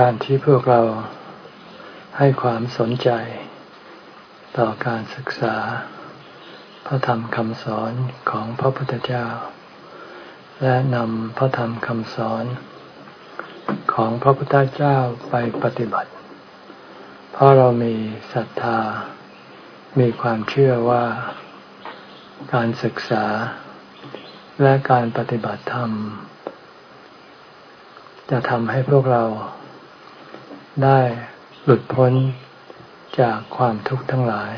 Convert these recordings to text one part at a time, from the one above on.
การที่พวกเราให้ความสนใจ ต่อการศึกษา พระธรรมคำสอนของพระพุทธเจ้า และนำพระธรรมคำสอนของพระพุทธเจ้าไปปฏิบัติ เพราะเรามีศรัทธา มีความเชื่อว่า การศึกษา และการปฏิบัติธรรม จะทำให้พวกเรา ได้หลุดพ้นจากความทุกข์ทั้งหลาย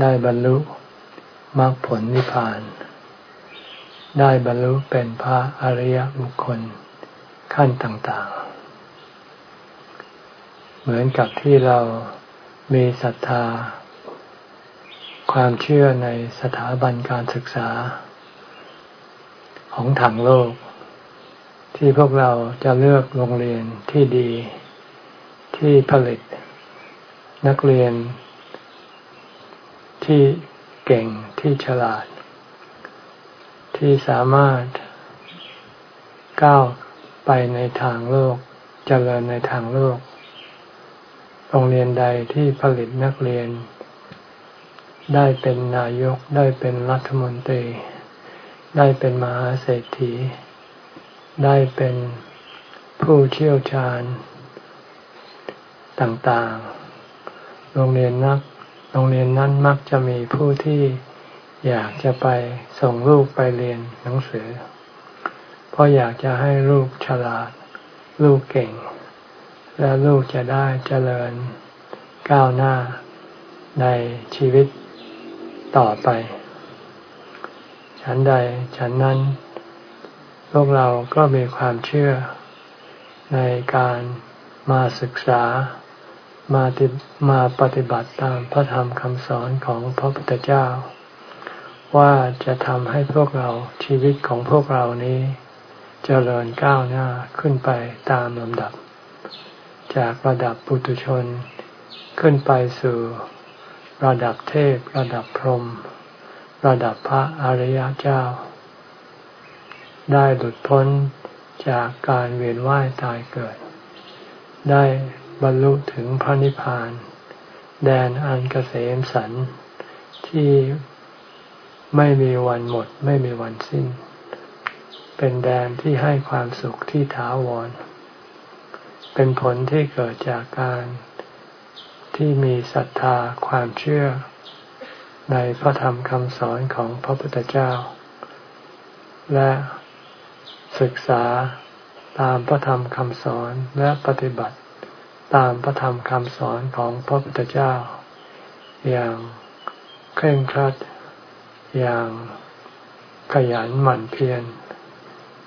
ได้บรรลุมรรคผลนิพพาน ได้บรรลุเป็นพระอริยบุคคลขั้นต่างๆ เหมือนกับที่เรามีศรัทธา ความเชื่อในสถาบันการศึกษา ของทางโลก ที่พวกเราจะเลือกโรงเรียนที่ดี ที่ผลิต นักเรียน ที่เก่งที่ฉลาด ที่สามารถก้าวไปในทางโลกจเจริญในทางโลก โรงเรียนใดที่ผลิตนักเรียน ได้เป็นนายกได้เป็นรัฐมนตรี ได้เป็นมหาเศรษฐี ได้เป็นผู้เชี่ยวชาญ ต่างๆ โรงเรียนนัก โรงเรียนนั้นมักจะมีผู้ที่อยากจะไปส่งลูกไปเรียนหนังสือ เพราะอยากจะให้ลูกฉลาด ลูกเก่ง และลูกจะได้เจริญก้าวหน้าในชีวิตต่อไป ฉันใดฉันนั้น พวกเราก็มีความเชื่อในการมาศึกษา มาติมาปฏิบัติตามพระธรรมคำสอนของพระพุทธเจ้า ว่าจะทำให้พวกเราชีวิตของพวกเรานี้จเจริญก้าวหน้าขึ้นไปตามลำดับ จากระดับปุถุชน ขึ้นไปสู่ระดับเทพ ระดับพรหมระดับพระอริยเจ้า ได้หลุดพ้นจากการเวียนว่ายตายเกิด ได้ บรรลุถึงพระนิพพาน แดนอันกเกษมสันที่ไม่มีวันหมด ไม่มีวันสิ้น เป็นแดนที่ให้ความสุขที่ถาวร เป็นผลที่เกิดจากการที่มีศรัทธาความเชื่อ ในพระธรรมคำสอนของพระพุทธเจ้า และศึกษาตามพระธรรมคำสอนและปฏิบัติ ตามพระธรรมคำสอนของพระพุทธเจ้า อย่างเคร่งครัด อย่างขยันหมั่นเพียร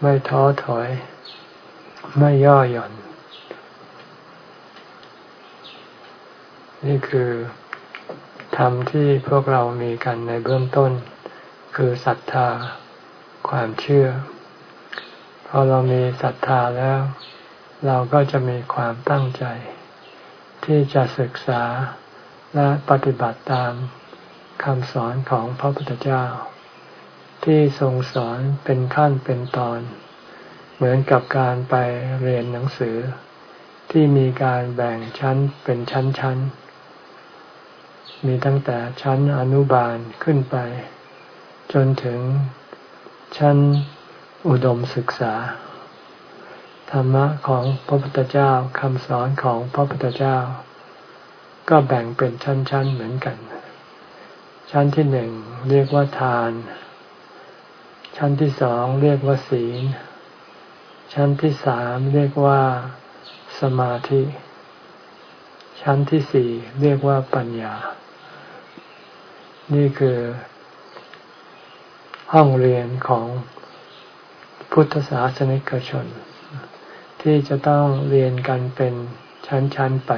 ไม่ท้อถอย ไม่ย่อหย่อน นี่คือธรรมที่พวกเรามีกันในเบื้องต้น คือศรัทธาความเชื่อ พอเรามีศรัทธาแล้ว เราก็จะมีความตั้งใจ ที่จะศึกษาและปฏิบัติตามคำสอนของพระพุทธเจ้า ที่ทรงสอนเป็นขั้นเป็นตอน เหมือนกับการไปเรียนหนังสือ ที่มีการแบ่งชั้นเป็นชั้นๆ มีตั้งแต่ชั้นอนุบาลขึ้นไป จนถึงชั้นอุดมศึกษา ธรรมะของพระพุทธเจ้าคำสอนของพระพุทธเจ้า ก็แบ่งเป็นชั้น ๆเหมือนกัน ชั้นที่หนึ่งเรียกว่าทาน ชั้นที่สองเรียกว่าศีล ชั้นที่สามเรียกว่าสมาธิ ชั้นที่สี่เรียกว่าปัญญา นี่คือ ห้องเรียนของพุทธศาสนิกชน ที่จะต้องเรียนกันเป็นชั้นๆไป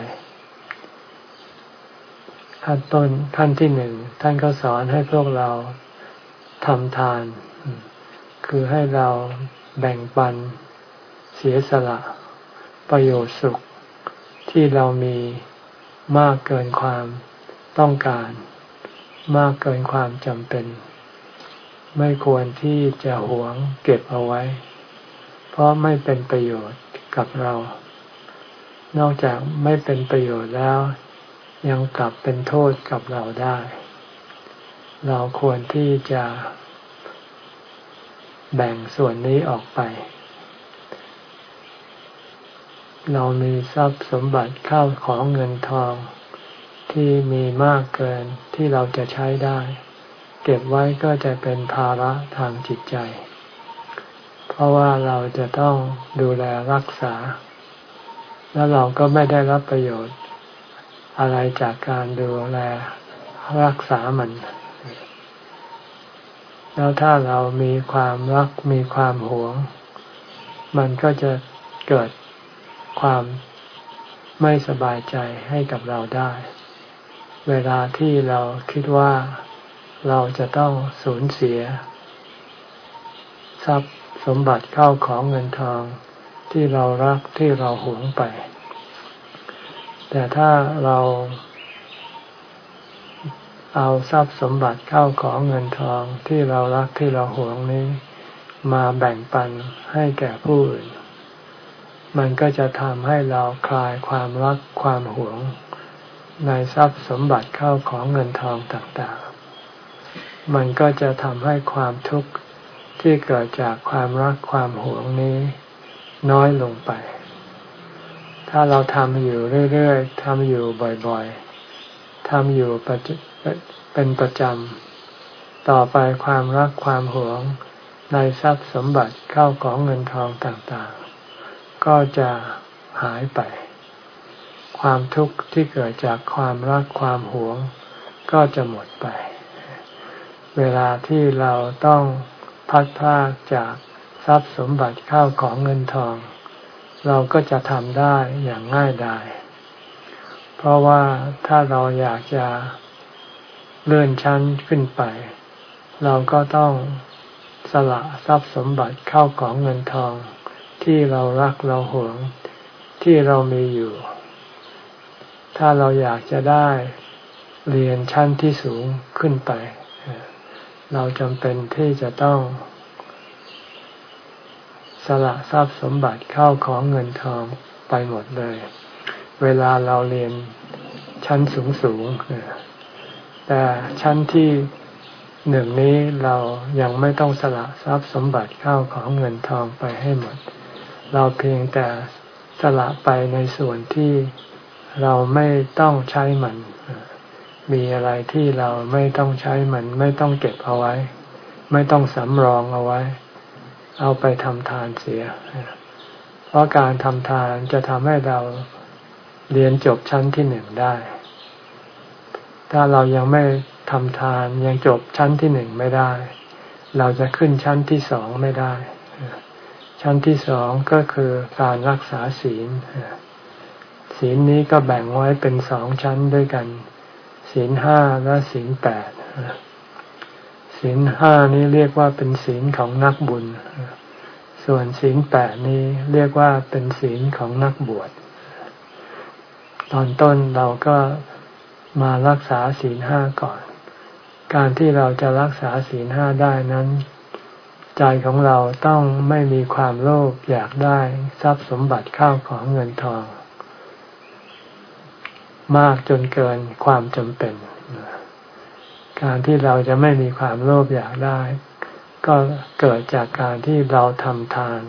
ขั้นต้นขั้นที่หนึ่งท่านก็สอนให้พวกเราทำทาน คือให้เราแบ่งปันเสียสละ ประโยชน์สุข ที่เรามีมากเกินความต้องการ มากเกินความจำเป็น ไม่ควรที่จะหวงเก็บเอาไว้ เพราะไม่เป็นประโยชน์ กับเรา นอกจากไม่เป็นประโยชน์แล้ว ยังกลับเป็นโทษกับเราได้ เราควรที่จะแบ่งส่วนนี้ออกไป เรามีทรัพย์สมบัติเข้าของเงินทองที่มีมากเกินที่เราจะใช้ได้ เก็บไว้ก็จะเป็นภาระทางจิตใจ เพราะว่าเราจะต้องดูแลรักษา แล้วเราก็ไม่ได้รับประโยชน์อะไรจากการดูแลรักษามัน แล้วถ้าเรามีความรักมีความหวง มันก็จะเกิดความไม่สบายใจให้กับเราได้ เวลาที่เราคิดว่าเราจะต้องสูญเสีย ทรัพย์ สมบัติเข้าของเงินทองที่เรารักที่เราหวงไป แต่ถ้าเราเอาทรัพย์สมบัติเข้าของเงินทองที่เรารักที่เราหวงนี้ มาแบ่งปันให้แก่ผู้อื่น มันก็จะทำให้เราคลายความรักความหวง ในทรัพย์สมบัติเข้าของเงินทองต่างๆ มันก็จะทำให้ความทุกข์ ที่เกิดจากความรักความหวงนี้น้อยลงไป ถ้าเราทำอยู่เรื่อยๆทำอยู่บ่อยๆทำอยู่เป็นประจำ ต่อไปความรักความหวงในทรัพย์สมบัติเข้าของเงินทองต่างๆ ก็จะหายไป ความทุกข์ที่เกิดจากความรักความหวง ก็จะหมดไป เวลาที่เราต้อง พัดพากจากทรัพย์สมบัติเข้าของเงินทอง เราก็จะทำได้อย่างง่ายดาย เพราะว่าถ้าเราอยากจะเลื่อนชั้นขึ้นไป เราก็ต้องสละทรัพย์สมบัติเข้าของเงินทอง ที่เรารักเราหวงที่เรามีอยู่ ถ้าเราอยากจะได้เรียนชั้นที่สูงขึ้นไป เราจำเป็นที่จะต้อง สละทรัพย์สมบัติเข้าของเงินทองไปหมดเลย เวลาเราเรียนชั้นสูงสูงแต่ชั้นที่หนึ่งนี้เรายังไม่ต้องสละทรัพย์สมบัติเข้าของเงินทองไปให้หมด เราเพียงแต่สละไปในส่วนที่เราไม่ต้องใช้มัน มีอะไรที่เราไม่ต้องใช้มัน ไม่ต้องเก็บเอาไว้ ไม่ต้องสำรองเอาไว้ เอาไปทำทานเสีย เพราะการทำทานจะทำให้เราเรียนจบชั้นที่หนึ่งได้ ถ้าเรายังไม่ทำทานยังจบชั้นที่หนึ่งไม่ได้ เราจะขึ้นชั้นที่สองไม่ได้ ชั้นที่สองก็คือการรักษาศีล ศีลนี้ก็แบ่งไว้เป็นสองชั้นด้วยกัน ศีลห้าและศีลแปดศีลห้านี้เรียกว่าเป็นศีลของนักบุญ ส่วนศีลแปดนี้เรียกว่าเป็นศีลของนักบวช ตอนต้นเราก็มารักษาศีลห้าก่อน การที่เราจะรักษาศีลห้าได้นั้น ใจของเราต้องไม่มีความโลภอยากได้ทรัพย์สมบัติข้าวของเงินทอง มากจนเกินความจำเป็น การที่เราจะไม่มีความโลภอยากได้ ก็เกิดจากการที่เราทำทาน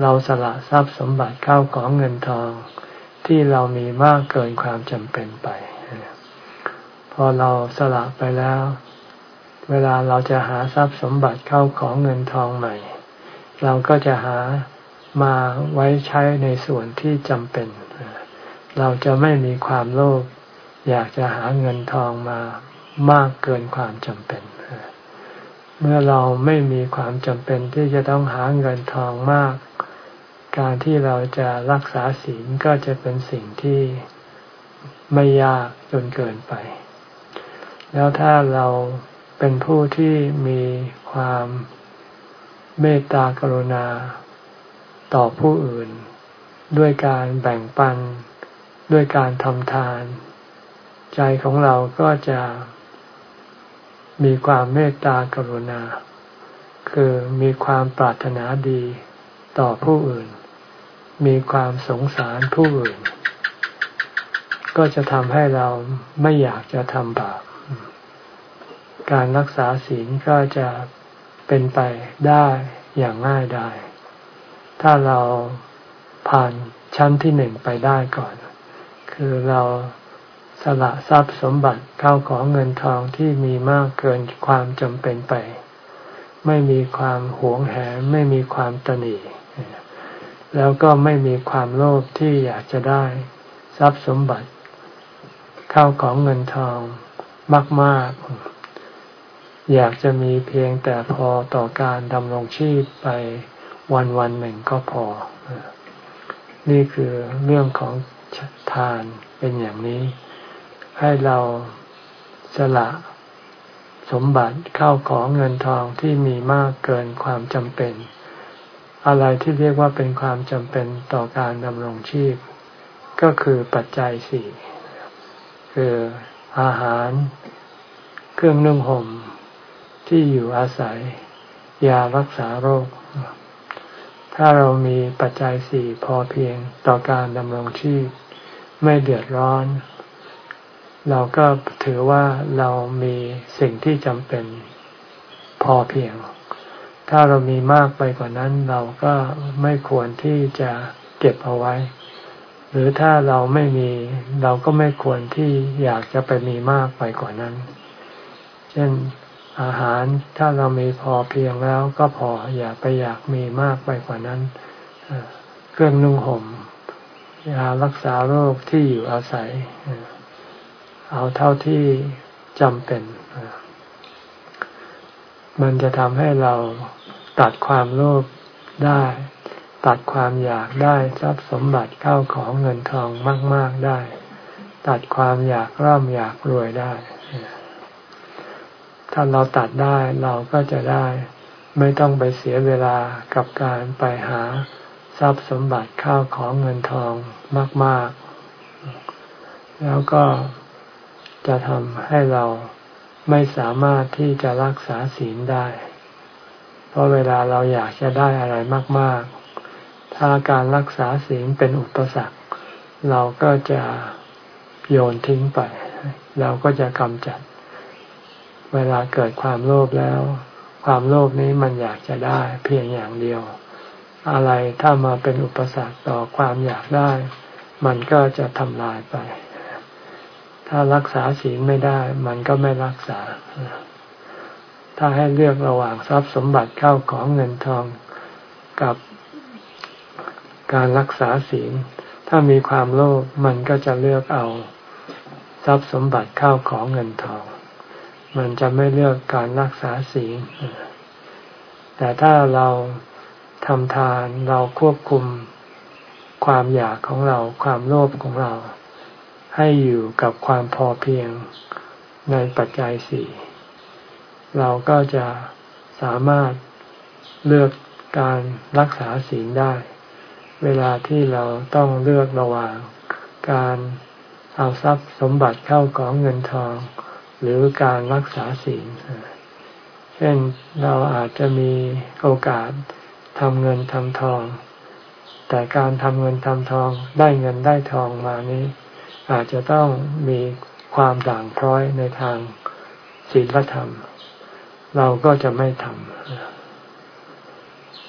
เราสละทรัพย์สมบัติเข้าของเงินทอง ที่เรามีมากเกินความจำเป็นไป พอเราสละไปแล้ว เวลาเราจะหาทรัพย์สมบัติเข้าของเงินทองใหม่ เราก็จะหามาไว้ใช้ในส่วนที่จำเป็น เราจะไม่มีความโลภอยากจะหาเงินทองมามากเกินความจำเป็น เมื่อเราไม่มีความจำเป็นที่จะต้องหาเงินทองมาก การที่เราจะรักษาศีลก็จะเป็นสิ่งที่ไม่ยากจนเกินไป แล้วถ้าเราเป็นผู้ที่มีความเมตตากรุณาต่อผู้อื่น ด้วยการแบ่งปัน ด้วยการทำทาน ใจของเราก็จะมีความเมตตากรุณา คือมีความปรารถนาดีต่อผู้อื่น มีความสงสารผู้อื่น ก็จะทำให้เราไม่อยากจะทำบาป การรักษาศีลก็จะเป็นไปได้อย่างง่ายได้ถ้าเราผ่านชั้นที่หนึ่งไปได้ก่อน คือเราสละทรัพย์สมบัติเข้าของเงินทองที่มีมากเกินความจำเป็นไป ไม่มีความหวงแหนไม่มีความตนีแล้วก็ไม่มีความโลภที่อยากจะได้ ทรัพย์สมบัติ เข้าของเงินทองมาก ๆ อยากจะมีเพียงแต่พอต่อการดำรงชีพไปวันวันหนึ่งก็พอ นี่คือเรื่องของ ทานเป็นอย่างนี้ ให้เราสละสมบัติเข้าของเงินทองที่มีมากเกินความจำเป็น อะไรที่เรียกว่าเป็นความจำเป็นต่อการดำรงชีพ ก็คือปัจจัยสี่คืออาหาร เครื่องนึ่งห่มที่อยู่อาศัย ยารักษาโรค ถ้าเรามีปัจจัยสี่พอเพียงต่อการดำรงชีพ ไม่เดือดร้อน เราก็ถือว่าเรามีสิ่งที่จำเป็นพอเพียง ถ้าเรามีมากไปกว่านั้น เราก็ไม่ควรที่จะเก็บเอาไว้ หรือถ้าเราไม่มี เราก็ไม่ควรที่อยากจะไปมีมากไปกว่านั้น เช่นอาหารถ้าเรามีพอเพียงแล้วก็พออย่าไปอยากมีมากไปกว่านั้น เครื่องนุ่งห่ม ยารักษาโรคที่อยู่อาศัย เอาเท่าที่จำเป็น มันจะทำให้เราตัดความโลภได้ ตัดความอยากได้ทรัพย์สมบัติเข้าของเงินทองมาก ๆได้ ตัดความอยากร่ำอยากรวยได้ ถ้าเราตัดได้เราก็จะได้ ไม่ต้องไปเสียเวลากับการไปหา ทรัพย์สมบัติข้าวของเงินทองมาก ๆ แล้วก็จะทำให้เราไม่สามารถที่จะรักษาศีลได้ เพราะเวลาเราอยากจะได้อะไรมาก ๆ ถ้าการรักษาศีลเป็นอุปสรรค เราก็จะโยนทิ้งไป เราก็จะกำจัด เวลาเกิดความโลภแล้ว ความโลภนี้มันอยากจะได้เพียงอย่างเดียว อะไรถ้ามาเป็นอุปสรรคต่อความอยากได้ มันก็จะทำลายไป ถ้ารักษาศีลไม่ได้ มันก็ไม่รักษา ถ้าให้เลือกระหว่างทรัพย์สมบัติเข้าของเงินทองกับการรักษาศีล ถ้ามีความโลภมันก็จะเลือกเอาทรัพย์สมบัติเข้าของเงินทอง มันจะไม่เลือกการรักษาศีลแต่ถ้าเรา ทำทานเราควบคุมความอยากของเราความโลภของเรา ให้อยู่กับความพอเพียงในปัจจัยสี่เราก็จะสามารถเลือกการรักษาศีลได้ เวลาที่เราต้องเลือกระหว่างการเอาทรัพย์สมบัติเข้าของเงินทอง หรือการรักษาศีลเช่นเราอาจจะมีโอกาส ทำเงินทำทอง แต่การทำเงินทำทองได้เงินได้ทองมานี้ อาจจะต้องมีความด่างพร้อยในทางศีลธรรม เราก็จะไม่ทำ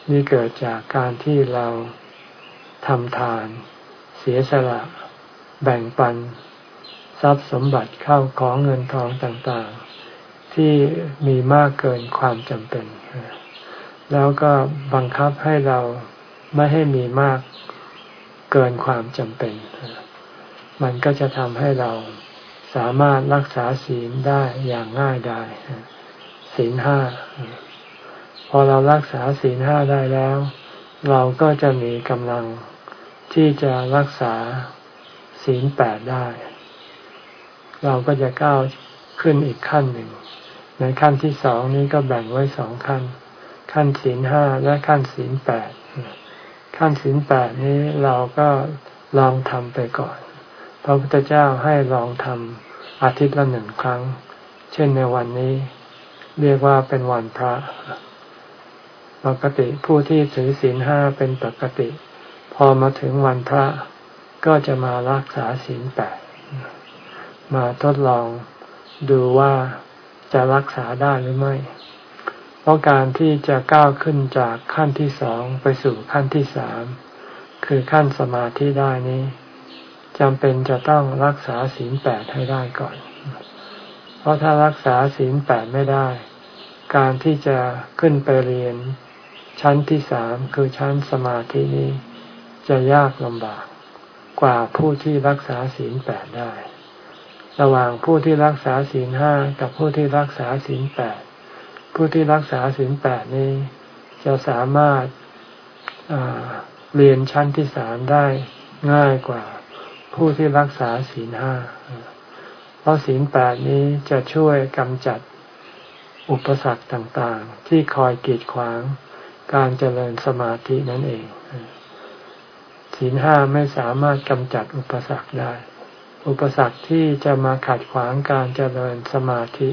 นี่เกิดจากการที่เราทำทาน เสียสละ แบ่งปัน ทรัพย์สมบัติเข้าของเงินทองต่างๆ ที่มีมากเกินความจำเป็น แล้วก็บังคับให้เราไม่ให้มีมากเกินความจำเป็น มันก็จะทำให้เราสามารถรักษาศีลได้อย่างง่ายได้ศีลห้า พอเรารักษาศีลห้าได้แล้ว เราก็จะมีกำลังที่จะรักษาศีลแปดได้ เราก็จะก้าวขึ้นอีกขั้นหนึ่ง ในขั้นที่สองนี้ก็แบ่งไว้สองขั้น ขั้นศีลห้าและขั้นศีลแปดขั้นศีลแปดนี้เราก็ลองทำไปก่อน พระพุทธเจ้าให้ลองทำอาทิตย์ละหนึ่งครั้ง เช่นในวันนี้ เรียกว่าเป็นวันพระ ปกติผู้ที่ถือศีลห้าเป็นปกติ พอมาถึงวันพระ ก็จะมารักษาศีลแปดมาทดลองดูว่าจะรักษาได้หรือไม่ เพราะการที่จะก้าวขึ้นจากขั้นที่สองไปสู่ขั้นที่สามคือขั้นสมาธิได้นี้จำเป็นจะต้องรักษาศีลแปดให้ได้ก่อน เพราะถ้ารักษาศีลแปดไม่ได้ การที่จะขึ้นไปเรียนชั้นที่สามคือชั้นสมาธินี้ จะยากลำบาก กว่าผู้ที่รักษาศีลแปดได้ ระหว่างผู้ที่รักษาศีลห้ากับผู้ที่รักษาศีลแปด ผู้ที่รักษาศีลแปดนี้ จะสามารถเรียนชั้นที่สามได้ง่ายกว่า ผู้ที่รักษาศีลห้า เพราะศีลแปดนี้จะช่วยกำจัดอุปสรรคต่างๆ ที่คอยกีดขวางการเจริญสมาธินั่นเอง ศีลห้าไม่สามารถกำจัดอุปสรรคได้ อุปสรรคที่จะมาขัดขวางการเจริญสมาธิ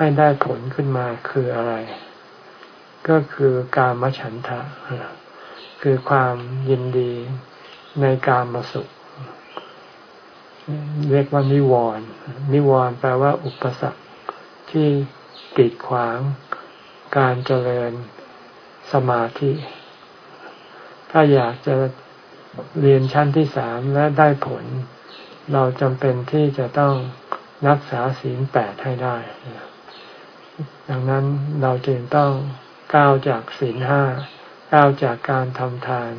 ให้ได้ผลขึ้นมาคืออะไร ก็คือการมฉันทะ คือความยินดีในการมาสุข เรียกว่านิวรณ์นิวรณ์แปลว่าอุปสรรคที่กีดขวางการเจริญสมาธิ ถ้าอยากจะเรียนชั้นที่สามและได้ผล เราจำเป็นที่จะต้องรักษาศีลแปดให้ได้ ดังนั้นเราจึงต้องก้าวจากศีลห้าก้าวจากการทำทาน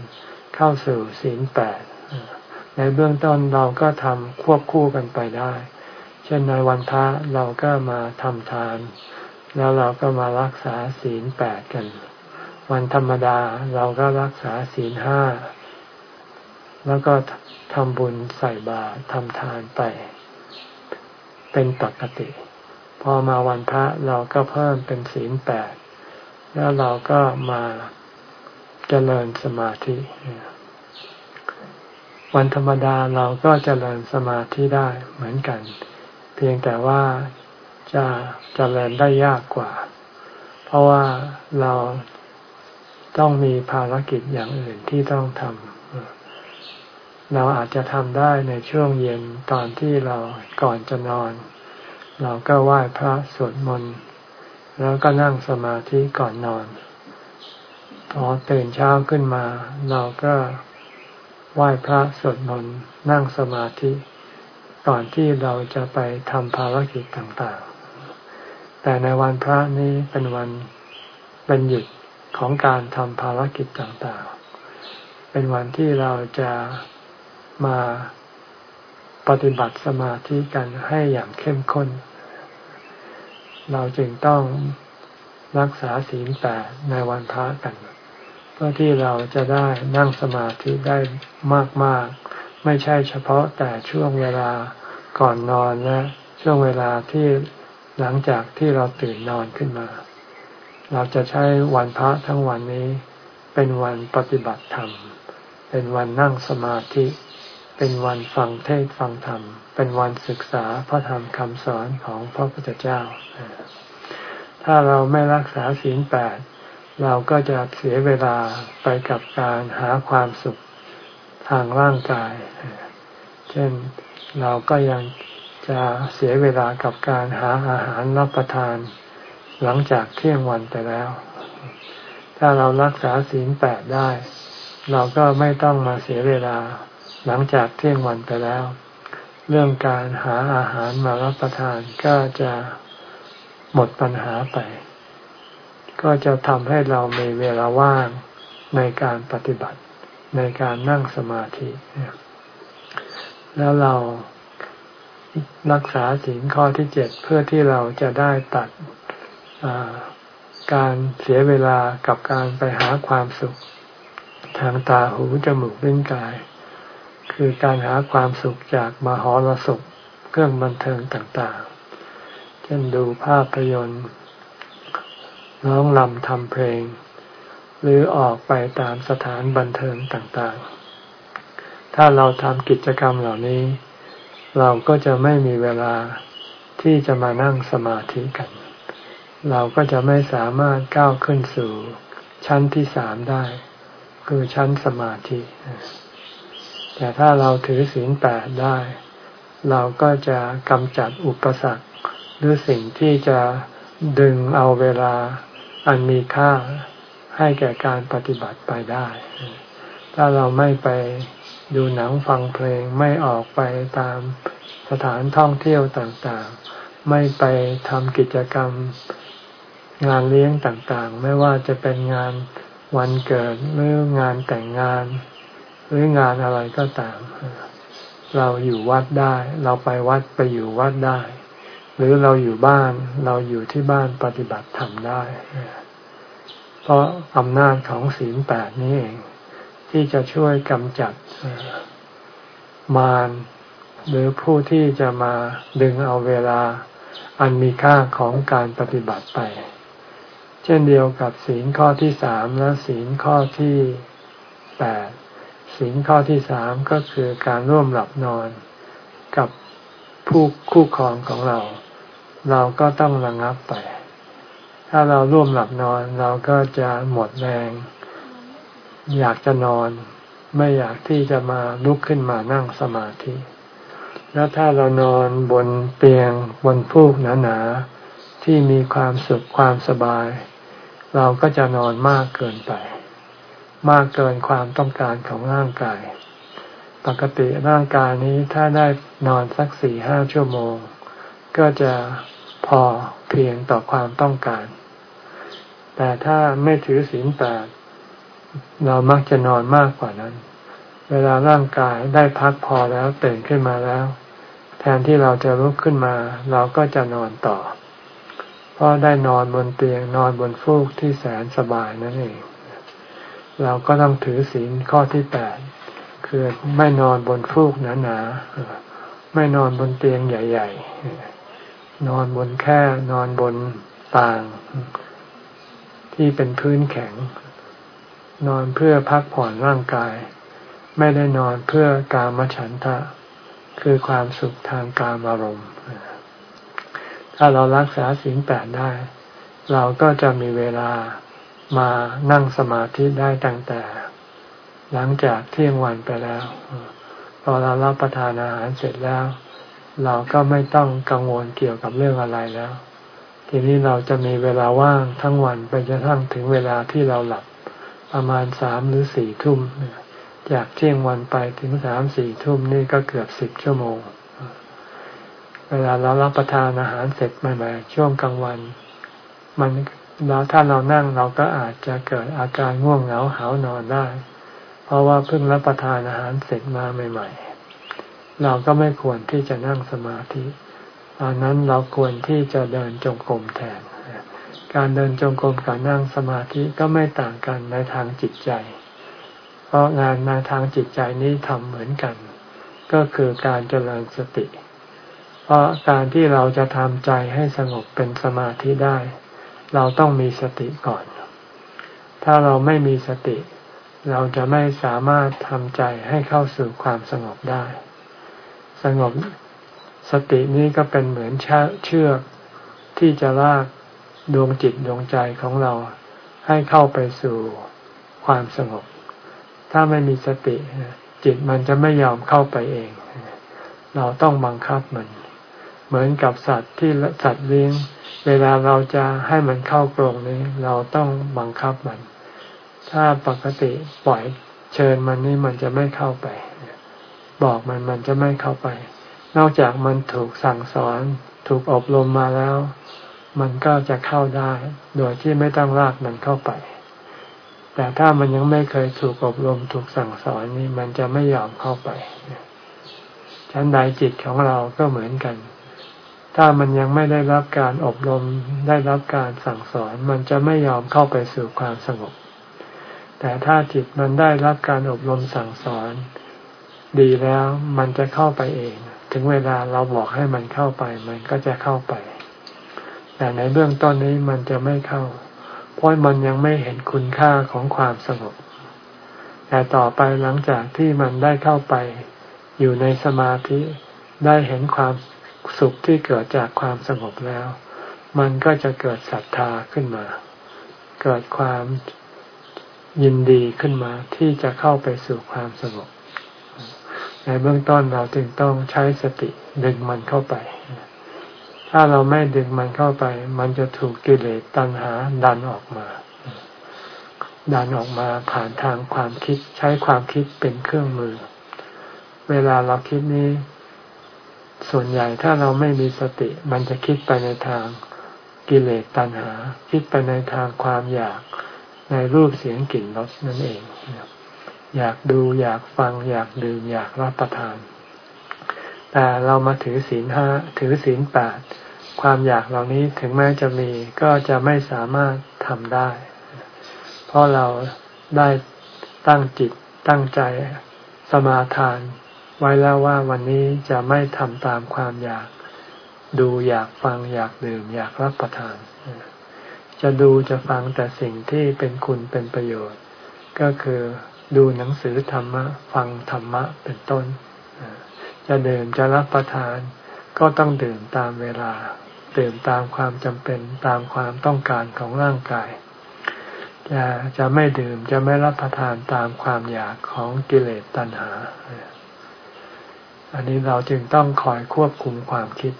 เข้าสู่ศีลแปดในเบื้องต้นเราก็ทำควบคู่กันไปได้ เช่นในวันพระเราก็มาทำทาน แล้วเราก็มารักษาศีลแปดกัน วันธรรมดาเราก็รักษาศีลห้าแล้วก็ทำบุญใส่บาตรทำทานไป เป็นปกติ พอมาวันพระเราก็เพิ่มเป็นศีลแปดแล้วเราก็มาเจริญสมาธิ วันธรรมดาเราก็เจริญสมาธิได้เหมือนกัน เพียงแต่ว่าจะจะเจริญได้ยากกว่า เพราะว่าเราต้องมีภารกิจอย่างอื่นที่ต้องทำเราอาจจะทำได้ในช่วงเย็นตอนที่เราก่อนจะนอน เราก็ไหว้พระสวดมนต์แล้วก็นั่งสมาธิก่อนนอน พอตื่นเช้าขึ้นมา เราก็ไหว้พระสวดมนต์นั่งสมาธิ ก่อนที่เราจะไปทำภารกิจต่างๆ แต่ในวันพระนี้เป็นวันเป็นหยุดของการทำภารกิจต่างๆ เป็นวันที่เราจะมาปฏิบัติสมาธิกันให้อย่างเข้มข้น เราจึงต้องรักษาศีลแปดในวันพระกัน เพื่อที่เราจะได้นั่งสมาธิได้มากๆ ไม่ใช่เฉพาะแต่ช่วงเวลาก่อนนอนและช่วงเวลาที่หลังจากที่เราตื่นนอนขึ้นมา เราจะใช้วันพระทั้งวันนี้ เป็นวันปฏิบัติธรรม เป็นวันนั่งสมาธิ เป็นวันฟังเทศฟังธรรม เป็นวันศึกษาพระธรรมคำสอนของพระพุทธเจ้า ถ้าเราไม่รักษาศีลแปดเราก็จะเสียเวลาไปกับการหาความสุขทางร่างกาย เช่นเราก็ยังจะเสียเวลากับการหาอาหารรับประทาน หลังจากเที่ยงวันไปแล้ว ถ้าเรารักษาศีลแปดได้ เราก็ไม่ต้องมาเสียเวลา หลังจากเที่ยงวันไปแล้ว เรื่องการหาอาหารมารับประทานก็จะหมดปัญหาไป ก็จะทำให้เรามีเวลาว่างในการปฏิบัติในการนั่งสมาธิแล้วเรารักษาศีลข้อที่เจ็ดเพื่อที่เราจะได้ตัดการเสียเวลากับการไปหาความสุข ทางตาหูจมูกลิ้นกาย คือการหาความสุขจากมหรสพเครื่องบันเทิงต่างๆ เช่นดูภาพยนตร์ร้องลำทำเพลง หรือออกไปตามสถานบันเทิงต่างๆ ถ้าเราทำกิจกรรมเหล่านี้ เราก็จะไม่มีเวลาที่จะมานั่งสมาธิกัน เราก็จะไม่สามารถก้าวขึ้นสู่ชั้นที่สามได้ คือชั้นสมาธิ แต่ถ้าเราถือศีลแปดได้ เราก็จะกำจัดอุปสรรคหรือสิ่งที่จะดึงเอาเวลาอันมีค่าให้แก่การปฏิบัติไปได้ ถ้าเราไม่ไปดูหนังฟังเพลงไม่ออกไปตามสถานท่องเที่ยวต่างๆ ไม่ไปทำกิจกรรมงานเลี้ยงต่างๆ ไม่ว่าจะเป็นงานวันเกิดหรืองานแต่งงาน หรืองานอะไรก็ตาม เราอยู่วัดได้ เราไปวัดไปอยู่วัดได้ หรือเราอยู่บ้านเราอยู่ที่บ้านปฏิบัติธรรมได้ เพราะอำนาจของศีลแปดนี้เอง ที่จะช่วยกำจัดมารหรือผู้ที่จะมาดึงเอาเวลาอันมีค่าของการปฏิบัติไป เช่นเดียวกับศีลข้อที่สามและศีลข้อที่แปด ศีลข้อที่สามก็คือการร่วมหลับนอนกับผู้คู่ครองของเรา เราก็ต้องระงับไป ถ้าเราร่วมหลับนอนเราก็จะหมดแรง อยากจะนอน ไม่อยากที่จะมาลุกขึ้นมานั่งสมาธิ แล้วถ้าเรานอนบนเตียงบนฟูกหนาๆที่มีความสุขความสบาย เราก็จะนอนมากเกินไป มากเกินความต้องการของร่างกาย ปกติร่างกายนี้ถ้าได้นอนสักสี่ห้าชั่วโมง ก็จะพอเพียงต่อความต้องการ แต่ถ้าไม่ถือศีลแปดเรามักจะนอนมากกว่านั้น เวลาร่างกายได้พักพอแล้วตื่นขึ้นมาแล้ว แทนที่เราจะลุกขึ้นมา เราก็จะนอนต่อ เพราะได้นอนบนเตียงนอนบนฟูกที่แสนสบายนั่นเอง เราก็ต้องถือศีลข้อที่แปดคือไม่นอนบนฟูกหนาๆไม่นอนบนเตียงใหญ่ ๆ นอนบนแค่นอนบนต่าง ที่เป็นพื้นแข็ง นอนเพื่อพักผ่อนร่างกาย ไม่ได้นอนเพื่อกามฉันทะ คือความสุขทางกามอารมณ์ ถ้าเรารักษาสิ่งแปดได้ เราก็จะมีเวลา มานั่งสมาธิได้ตั้งแต่ หลังจากเที่ยงวันไปแล้ว พอเรารับประทานอาหารเสร็จแล้ว เราก็ไม่ต้องกังวลเกี่ยวกับเรื่องอะไรแล้ว ทีนี้เราจะมีเวลาว่างทั้งวันไปจนทั้งถึงเวลาที่เราหลับประมาณสามหรือสี่ทุ่มจากเที่ยงวันไปถึงสามสี่ทุ่มนี่ก็เกือบสิบชั่วโมง เวลาเรารับประทานอาหารเสร็จใหม่ๆช่วงกลางวัน มัน เราถ้าเรานั่งเราก็อาจจะเกิดอาการง่วงเหงาหานอนได้ เพราะว่าเพิ่งรับประทานอาหารเสร็จมาใหม่ ๆ เราก็ไม่ควรที่จะนั่งสมาธิตอนนั้นเราควรที่จะเดินจงกรมแทน การเดินจงกรมกับนั่งสมาธิก็ไม่ต่างกันในทางจิตใจ เพราะงานในทางจิตใจนี้ทำเหมือนกัน ก็คือการเจริญสติ เพราะการที่เราจะทำใจให้สงบเป็นสมาธิได้ เราต้องมีสติก่อน ถ้าเราไม่มีสติ เราจะไม่สามารถทำใจให้เข้าสู่ความสงบได้ สงบสตินี้ก็เป็นเหมือนเชือกที่จะลากดวงจิตดวงใจของเราให้เข้าไปสู่ความสงบ ถ้าไม่มีสติจิตมันจะไม่ยอมเข้าไปเอง เราต้องบังคับมัน เหมือนกับสัตว์ที่สัตว์เลี้ยง เวลาเราจะให้มันเข้ากรงนี้ เราต้องบังคับมัน ถ้าปกติปล่อยเชิญมันนี่มันจะไม่เข้าไป บอกมันมันจะไม่เข้าไป นอกจากมันถูกสั่งสอน ถูกอบรมมาแล้ว มันก็จะเข้าได้ โดยที่ไม่ต้องลากมันเข้าไป แต่ถ้ามันยังไม่เคยถูกอบรมถูกสั่งสอนนี่มันจะไม่ยอมเข้าไปชั้นใดจิตของเราก็เหมือนกัน ถ้ามันยังไม่ได้รับการอบรมได้รับการสั่งสอน มันจะไม่ยอมเข้าไปสู่ความสงบ แต่ถ้าจิตมันได้รับการอบรมสั่งสอน ดีแล้วมันจะเข้าไปเอง ถึงเวลาเราบอกให้มันเข้าไป มันก็จะเข้าไป แต่ในเบื้องต้นนี้มันจะไม่เข้า เพราะมันยังไม่เห็นคุณค่าของความสงบ แต่ต่อไปหลังจากที่มันได้เข้าไป อยู่ในสมาธิได้เห็นความ สุขที่เกิดจากความสงบแล้ว มันก็จะเกิดศรัทธาขึ้นมา เกิดความยินดีขึ้นมาที่จะเข้าไปสู่ความสงบ ในเบื้องต้นเราจึงต้องใช้สติดึงมันเข้าไป ถ้าเราไม่ดึงมันเข้าไป มันจะถูกกิเลสตัณหาดันออกมา ดันออกมาผ่านทางความคิดใช้ความคิดเป็นเครื่องมือ เวลาเราคิดนี้ ส่วนใหญ่ถ้าเราไม่มีสติมันจะคิดไปในทางกิเลสตัณหา คิดไปในทางความอยากในรูปเสียงกลิ่นรสนั่นเอง อยากดูอยากฟังอยากดื่มอยากรับประทาน แต่เรามาถือศีลห้าถือศีลแปดความอยากเหล่านี้ถึงแม้จะมีก็จะไม่สามารถทำได้ เพราะเราได้ตั้งจิตตั้งใจสมาทาน ไว้แล้วว่าวันนี้จะไม่ทำตามความอยาก ดูอยากฟังอยากดื่มอยากรับประทาน จะดูจะฟังแต่สิ่งที่เป็นคุณเป็นประโยชน์ ก็คือดูหนังสือธรรมะ ฟังธรรมะเป็นต้น จะดื่มจะรับประทาน ก็ต้องดื่มตามเวลา ดื่มตามความจำเป็นตามความต้องการของร่างกายจะจะไม่ดื่มจะไม่รับประทานตามความอยากของกิเลสตัณหา อันนี้เราจึงต้องคอยควบคุมความคิด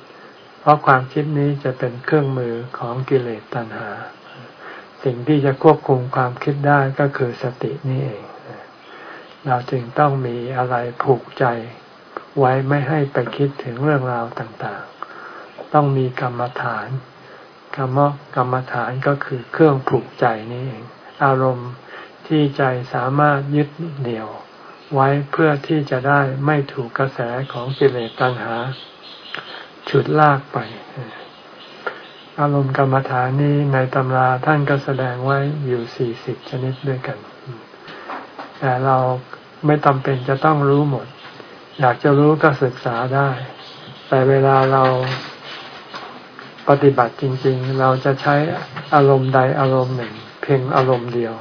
เพราะความคิดนี้จะเป็นเครื่องมือของกิเลสตัณหา สิ่งที่จะควบคุมความคิดได้ก็คือสตินี่เอง เราจึงต้องมีอะไรผูกใจไว้ไม่ให้ไปคิดถึงเรื่องราวต่างๆ ต้องมีกรรมฐานคำว่ากรรมฐานก็คือเครื่องผูกใจนี่เอง อารมณ์ที่ใจสามารถยึดเหนี่ยว ไว้เพื่อที่จะได้ไม่ถูกกระแสของกิเลสตัณหา ฉุดลากไป อารมณ์กรรมฐานนี้ในตำราท่านก็แสดงไว้อยู่สี่สิบชนิดด้วยกัน แต่เราไม่จำเป็นจะต้องรู้หมด อยากจะรู้ก็ศึกษาได้ แต่เวลาเราปฏิบัติจริง ๆ เราจะใช้อารมณ์ใดอารมณ์หนึ่ง เพียงอารมณ์เดียว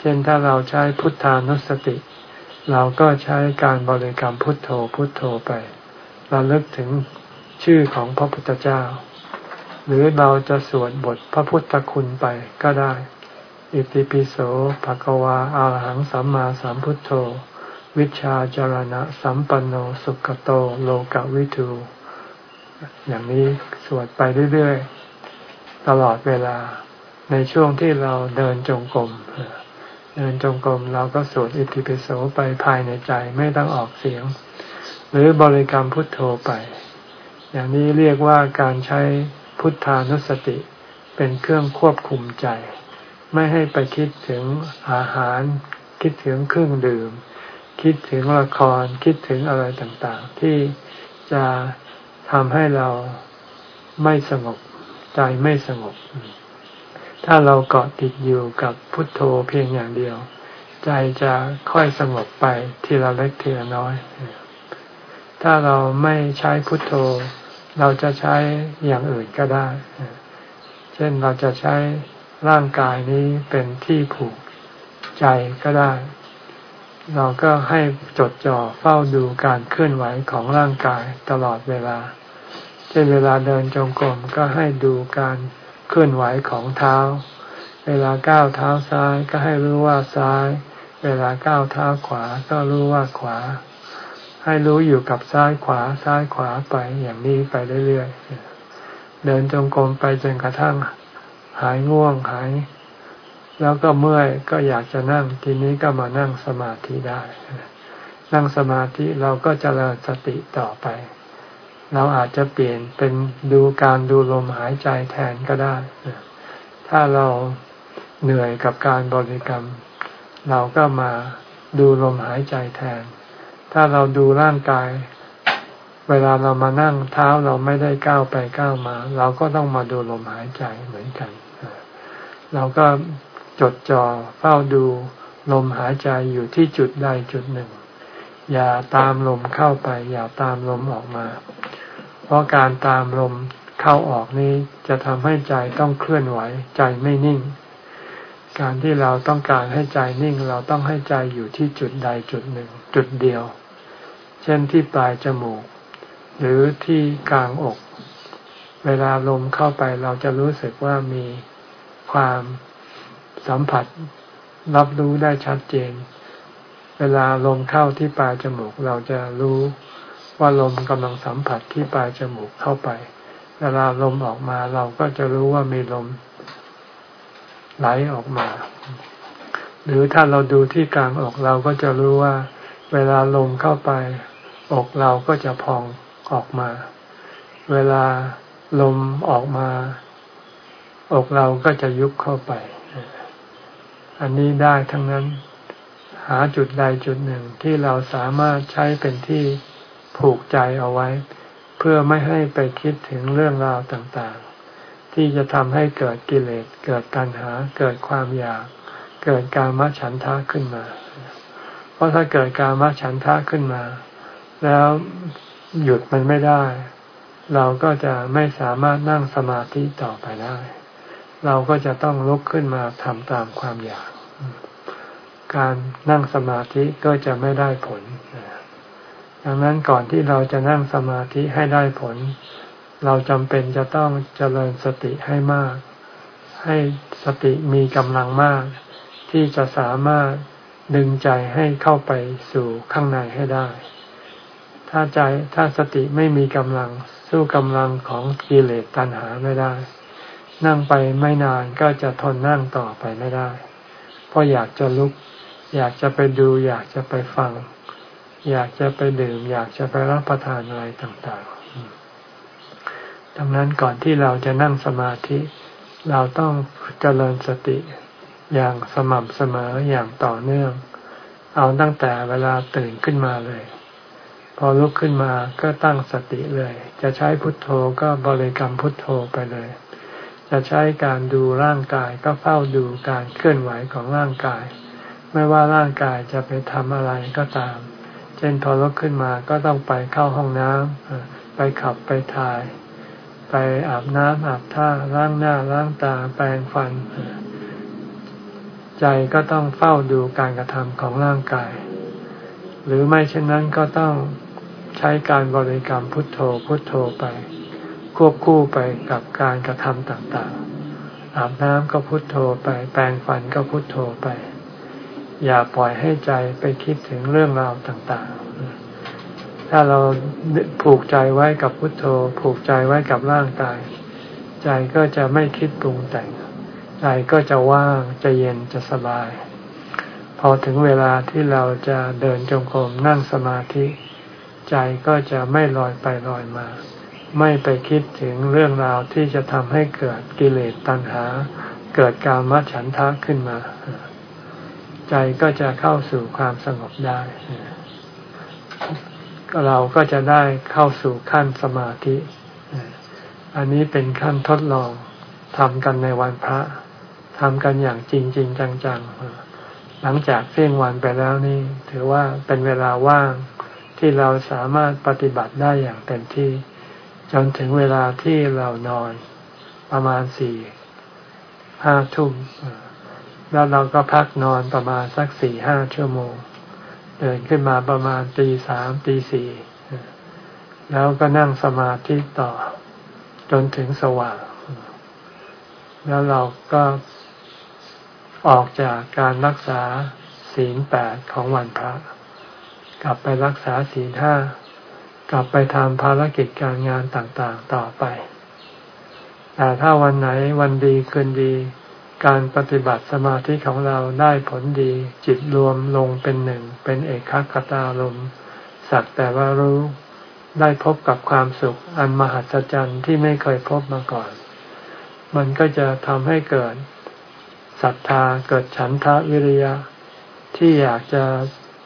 เช่นถ้าเราใช้พุทธานุสติ เราก็ใช้การบริกรรมพุทโธพุทโธไปเราเลิกถึงชื่อของพระพุทธเจ้า หรือเราจะสวดบทพระพุทธคุณไปก็ได้ อิติปิโสภะกวาอาหังสัมมาสัมพุทโธ วิชาจารณะสัมปันโนสุขโตโลกวิทู อย่างนี้สวดไปเรื่อยๆ ตลอดเวลาในช่วงที่เราเดินจงกรมเดินจงกรมเราก็สวดอิติปิโสไปภายในใจไม่ต้องออกเสียง หรือบริกรรมพุทโธไป อย่างนี้เรียกว่าการใช้พุทธานุสติเป็นเครื่องควบคุมใจ ไม่ให้ไปคิดถึงอาหาร คิดถึงเครื่องดื่ม คิดถึงละครคิดถึงอะไรต่างๆ ที่จะทำให้เราไม่สงบใจไม่สงบ ถ้าเราเกาะติดอยู่กับพุทโธเพียงอย่างเดียว ใจจะค่อยสงบไปทีละเล็กทีละน้อย ถ้าเราไม่ใช้พุทโธ เราจะใช้อย่างอื่นก็ได้ เช่นเราจะใช้ร่างกายนี้เป็นที่ผูกใจก็ได้ เราก็ให้จดจ่อเฝ้าดูการเคลื่อนไหวของร่างกายตลอดเวลา เช่นเวลาเดินจงกรมก็ให้ดูการ เคลื่อนไหวของเท้า เวลาก้าวเท้าซ้ายก็ให้รู้ว่าซ้าย เวลาก้าวเท้าขวาก็รู้ว่าขวา ให้รู้อยู่กับซ้ายขวาซ้ายขวาไปอย่างนี้ไปเรื่อยๆ เดินจงกรมไปจนกระทั่งหายง่วงหาย แล้วก็เมื่อยก็อยากจะนั่งทีนี้ก็มานั่งสมาธิได้ นั่งสมาธิเราก็จเจริญสติต่อไป เราอาจจะเปลี่ยนเป็นดูการดูลมหายใจแทนก็ได้ ถ้าเราเหนื่อยกับการบริกรรม เราก็มาดูลมหายใจแทน ถ้าเราดูร่างกาย เวลาเรามานั่งเท้าเราไม่ได้ก้าวไปก้าวมา เราก็ต้องมาดูลมหายใจเหมือนกัน เราก็จดจ่อเฝ้าดูลมหายใจอยู่ที่จุดใดจุดหนึ่ง อย่าตามลมเข้าไป อย่าตามลมออกมา เพราะการตามลมเข้าออกนี้จะทำให้ใจต้องเคลื่อนไหว ใจไม่นิ่ง การที่เราต้องการให้ใจนิ่ง เราต้องให้ใจอยู่ที่จุดใดจุดหนึ่ง จุดเดียว เช่นที่ปลายจมูก หรือที่กลางอก เวลาลมเข้าไปเราจะรู้สึกว่ามีความสัมผัสรับรู้ได้ชัดเจน เวลาลมเข้าที่ปลายจมูกเราจะรู้ ว่าลมกำลังสัมผัสที่ปลายจมูกเข้าไป เวลาลมออกมาเราก็จะรู้ว่ามีลมไหลออกมา หรือถ้าเราดูที่กลางอกเราก็จะรู้ว่า เวลาลมเข้าไป อกเราก็จะพองออกมา เวลาลมออกมา อกเราก็จะยุบเข้าไป อันนี้ได้ทั้งนั้น หาจุดใดจุดหนึ่งที่เราสามารถใช้เป็นที่ ผูกใจเอาไว้ เพื่อไม่ให้ไปคิดถึงเรื่องราวต่างๆ ที่จะทำให้เกิดกิเลส เกิดตัณหา เกิดความอยาก เกิดการมัฉันทะขึ้นมา เพราะถ้าเกิดการมัฉันทะขึ้นมา แล้วหยุดมันไม่ได้ เราก็จะไม่สามารถนั่งสมาธิต่อไปได้ เราก็จะต้องลุกขึ้นมาทำตามความอยาก การนั่งสมาธิก็จะไม่ได้ผล ดังนั้นก่อนที่เราจะนั่งสมาธิให้ได้ผล เราจำเป็นจะต้องเจริญสติให้มาก ให้สติมีกำลังมาก ที่จะสามารถดึงใจให้เข้าไปสู่ข้างในให้ได้ ถ้าใจถ้าสติไม่มีกำลังสู้กำลังของกิเลสตัณหาไม่ได้ นั่งไปไม่นานก็จะทนนั่งต่อไปไม่ได้ เพราะอยากจะลุก อยากจะไปดู อยากจะไปฟัง อยากจะไปดื่ม อยากจะไปรับประทานอะไรต่างๆ ดังนั้นก่อนที่เราจะนั่งสมาธิ เราต้องเจริญสติอย่างสม่ำเสมออย่างต่อเนื่อง เอาตั้งแต่เวลาตื่นขึ้นมาเลย พอลุกขึ้นมาก็ตั้งสติเลย จะใช้พุทโธก็บริกรรมพุทโธไปเลย จะใช้การดูร่างกายก็เฝ้าดูการเคลื่อนไหวของร่างกาย ไม่ว่าร่างกายจะไปทำอะไรก็ตาม เช่นพอลุกขึ้นมาก็ต้องไปเข้าห้องน้ำไปขับไปถ่าย ไปอาบน้ำอาบท่าล้างหน้าล้างตาแปรงฟัน ใจก็ต้องเฝ้าดูการกระทำของร่างกาย หรือไม่เช่นนั้นก็ต้องใช้การบริกรรมพุทโธพุทโธไป ควบคู่ไปกับการกระทำต่างๆ อาบน้ำก็พุทโธไป แปรงฟันก็พุทโธไป อย่าปล่อยให้ใจไปคิดถึงเรื่องราวต่างๆ ถ้าเราผูกใจไว้กับพุทโธ ผูกใจไว้กับร่างกาย ใจก็จะไม่คิดปรุงแต่ง ใจก็จะว่างจะเย็นจะสบาย พอถึงเวลาที่เราจะเดินจงกรมนั่งสมาธิ ใจก็จะไม่ลอยไปลอยมาไม่ไปคิดถึงเรื่องราวที่จะทำให้เกิดกิเลสตัณหา เกิดการมัฉันทะขึ้นมา ใจก็จะเข้าสู่ความสงบได้เราก็จะได้เข้าสู่ขั้นสมาธิ อันนี้เป็นขั้นทดลองทำกันในวันพระทำกันอย่างจริงจริงจังๆ หลังจากเสี่ยงวันไปแล้วนี่ ถือว่าเป็นเวลาว่างที่เราสามารถปฏิบัติได้อย่างเต็มที่ จนถึงเวลาที่เรานอนประมาณสี่ห้าทุ่ม แล้วเราก็พักนอนประมาณสักสี่ห้าชั่วโมง เดินขึ้นมาประมาณตีสามตีสี่แล้วก็นั่งสมาธิต่อจนถึงสว่าง แล้วเราก็ออกจากการรักษาศีลแปดของวันพระ กลับไปรักษาศีลห้ากลับไปทำภารกิจการงานต่างๆต่อไป แต่ถ้าวันไหนวันดีคืนดี การปฏิบัติสมาธิของเราได้ผลดี จิตรวมลงเป็นหนึ่ง เป็นเอกคตาลมสักแต่ว่ารู้ได้พบกับความสุขอันมหัศจรรย์ที่ไม่เคยพบมาก่อน มันก็จะทำให้เกิดศรัทธาเกิดฉันทะวิริยะ ที่อยากจะ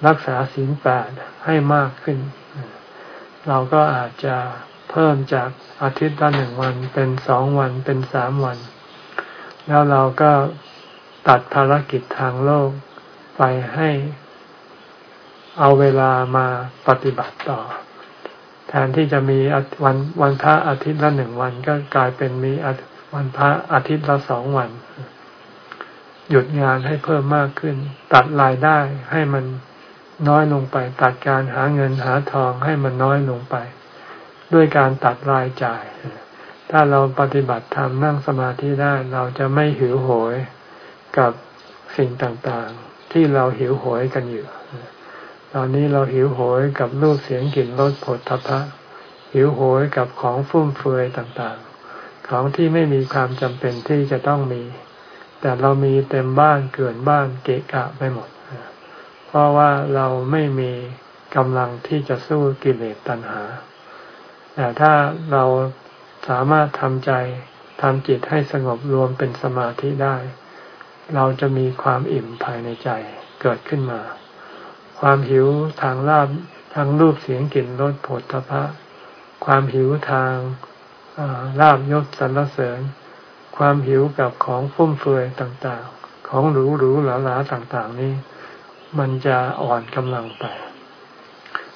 รักษาศีลแปดให้มากขึ้น เราก็อาจจะเพิ่มจากอาทิตย์ละหนึ่งวันเป็นสองวันเป็นสามวัน แล้วเราก็ตัดภารกิจทางโลกไปให้เอาเวลามาปฏิบัติต่อ แทนที่จะมีวันวันพระอาทิตย์ละหนึ่งวันก็กลายเป็นมีวันพระอาทิตย์ละสองวัน หยุดงานให้เพิ่มมากขึ้น ตัดรายได้ให้มันน้อยลงไป ตัดการหาเงินหาทองให้มันน้อยลงไป ด้วยการตัดรายจ่าย ถ้าเราปฏิบัติธรรมนั่งสมาธิได้เราจะไม่หิวโหยกับสิ่งต่างๆ ที่เราหิวโหยกันอยู่ ตอนนี้เราหิวโหยกับรูปเสียงกลิ่นรสผลทพะ หิวโหยกับของฟุ่มเฟือยต่างๆ ของที่ไม่มีความจำเป็นที่จะต้องมี แต่เรามีเต็มบ้านเกินบ้านเกะกะไปหมด เพราะว่าเราไม่มีกำลังที่จะสู้กิเลสตัณหา แต่ถ้าเรา สามารถทำใจทำจิตให้สงบรวมเป็นสมาธิได้ เราจะมีความอิ่มภายในใจเกิดขึ้นมา ความหิวทางลาบทางรูปเสียงกลิ่นรสผลทพะความหิวทางลาบยศสรรเสริญ ความหิวกับของฟุ่มเฟือยต่างๆ ของหรูหรูหลาหลาต่างๆ นี้ มันจะอ่อนกำลังไป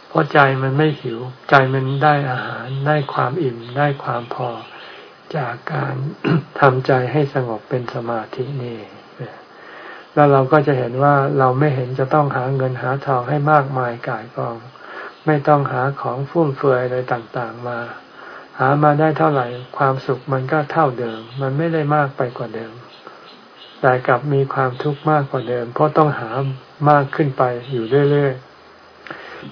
เพราะใจมันไม่หิว ใจมันได้อาหารได้ความอิ่มได้ความพอจากการทำใจให้สงบเป็นสมาธินี่แล้วเราก็จะเห็นว่าเราไม่เห็นจะต้องหาเงินหาทองให้มากมายกายกอง ไม่ต้องหาของฟุ่มเฟือยอะไรต่างๆมา หามาได้เท่าไหร่ความสุขมันก็เท่าเดิม มันไม่ได้มากไปกว่าเดิม แต่กลับมีความทุกข์มากกว่าเดิม เพราะต้องหามากขึ้นไปอยู่เรื่อยๆ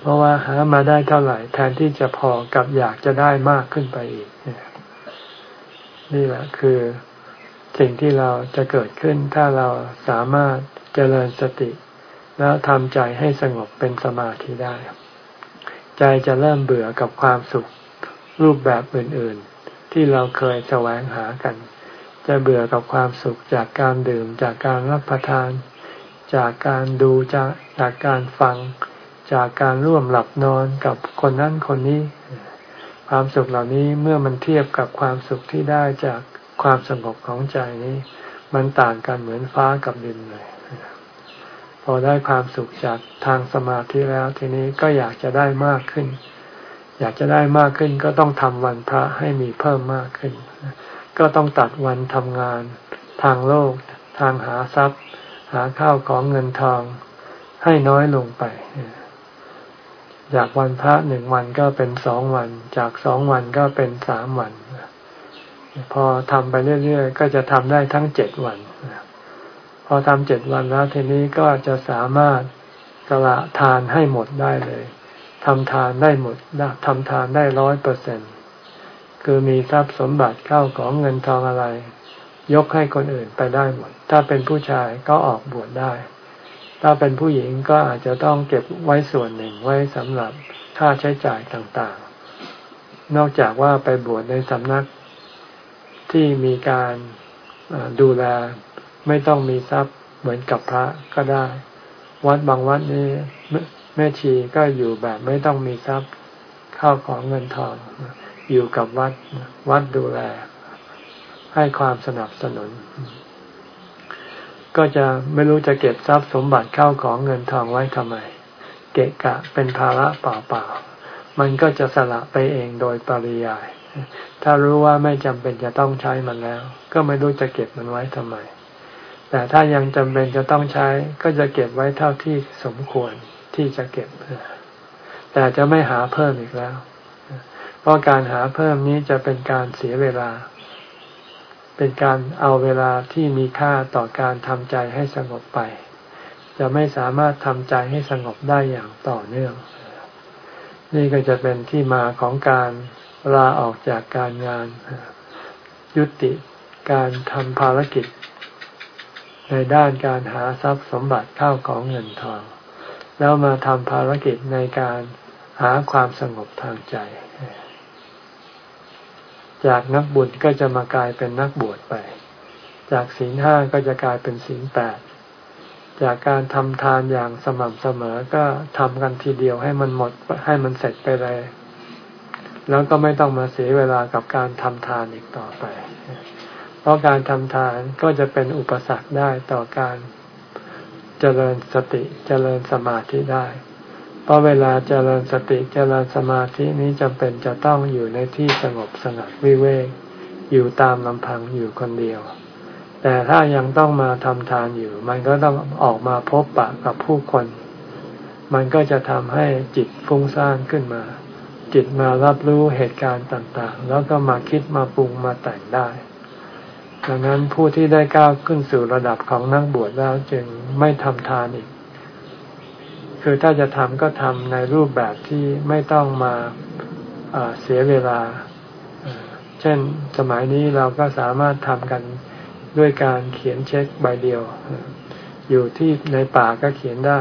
เพราะว่าหามาได้เท่าไหร่ แทนที่จะพอกับอยากจะได้มากขึ้นไปอีก นี่แหละคือสิ่งที่เราจะเกิดขึ้นถ้าเราสามารถเจริญสติ แล้วทำใจให้สงบเป็นสมาธิได้ ใจจะเริ่มเบื่อกับความสุขรูปแบบอื่น ๆ ที่เราเคยแสวงหากัน จะเบื่อกับความสุขจากการดื่มจากการรับประทาน จากการดูจากจากการฟัง จากการร่วมหลับนอนกับคนนั้นคนนี้ ความสุขเหล่านี้เมื่อมันเทียบกับความสุขที่ได้จากความสงบของใจนี้ มันต่างกันเหมือนฟ้ากับดินเลยพอได้ความสุขจากทางสมาธิแล้วทีนี้ก็อยากจะได้มากขึ้น อยากจะได้มากขึ้นก็ต้องทำวันพระให้มีเพิ่มมากขึ้น ก็ต้องตัดวันทำงาน ทางโลก ทางหาทรัพย์ หาข้าวของเงินทอง ให้น้อยลงไป จากวันพระหนึ่งวันก็เป็นสองวัน จากสองวันก็เป็นสามวัน พอทำไปเรื่อยๆ ก็จะทำได้ทั้งเจ็ดวัน พอทำเจ็ดวันแล้วทีนี้ก็จะสามารถสละทานให้หมดได้เลยทำทานได้หมดทำทานได้ร้อยเปอร์เซ็นคือมีทรัพย์สมบัติเข้าของเงินทองอะไร ยกให้คนอื่นไปได้หมด ถ้าเป็นผู้ชายก็ออกบวชได้ ถ้าเป็นผู้หญิงก็อาจจะต้องเก็บไว้ส่วนหนึ่งไว้สำหรับค่าใช้จ่ายต่างๆ นอกจากว่าไปบวชในสำนักที่มีการดูแลไม่ต้องมีทรัพย์เหมือนกับพระก็ได้ วัดบางวัดนี้แม่ชีก็อยู่แบบไม่ต้องมีทรัพย์เข้าของเงินทอง อยู่กับวัดวัดดูแล ให้ความสนับสนุน ก็จะไม่รู้จะเก็บทรัพย์สมบัติเข้าของเงินทองไว้ทำไม เกะกะเป็นภาระเปล่าๆ มันก็จะสละไปเองโดยปริยาย ถ้ารู้ว่าไม่จำเป็นจะต้องใช้มันแล้ว ก็ไม่รู้จะเก็บมันไว้ทำไม แต่ถ้ายังจำเป็นจะต้องใช้ ก็จะเก็บไว้เท่าที่สมควรที่จะเก็บ แต่จะไม่หาเพิ่มอีกแล้ว เพราะการหาเพิ่มนี้จะเป็นการเสียเวลา เป็นการเอาเวลาที่มีค่าต่อการทำใจให้สงบไป จะไม่สามารถทำใจให้สงบได้อย่างต่อเนื่อง นี่ก็จะเป็นที่มาของการลาออกจากการงาน ยุติการทำภารกิจ ในด้านการหาทรัพย์สมบัติเข้าของเงินทอง แล้วมาทำภารกิจในการหาความสงบทางใจ จากนักบุญก็จะมากลายเป็นนักบวชไป จากศีลห้าก็จะกลายเป็นศีลแปดจากการทำทานอย่างสม่ำเสมอก็ทำกันทีเดียวให้มันหมดให้มันเสร็จไปเลย แล้วก็ไม่ต้องมาเสียเวลากับการทำทานอีกต่อไป เพราะการทำทานก็จะเป็นอุปสรรคได้ต่อการเจริญสติเจริญสมาธิได้ เพราะเวลาเจริญสติเจริญสมาธินี้จำเป็นจะต้องอยู่ในที่สงบสงัดวิเวกอยู่ตามลำพังอยู่คนเดียว แต่ถ้ายังต้องมาทำทานอยู่ มันก็ต้องออกมาพบปะกับผู้คน มันก็จะทำให้จิตฟุ้งซ่านขึ้นมา จิตมารับรู้เหตุการณ์ต่างๆ แล้วก็มาคิดมาปรุงมาแต่งได้ดังนั้นผู้ที่ได้ก้าวขึ้นสู่ระดับของนักบวชแล้วจึงไม่ทำทานอีก คือถ้าจะทำก็ทำในรูปแบบที่ไม่ต้องมาเสียเวลา เช่นสมัยนี้เราก็สามารถทำกันด้วยการเขียนเช็คใบเดียว อยู่ที่ในป่าก็เขียนได้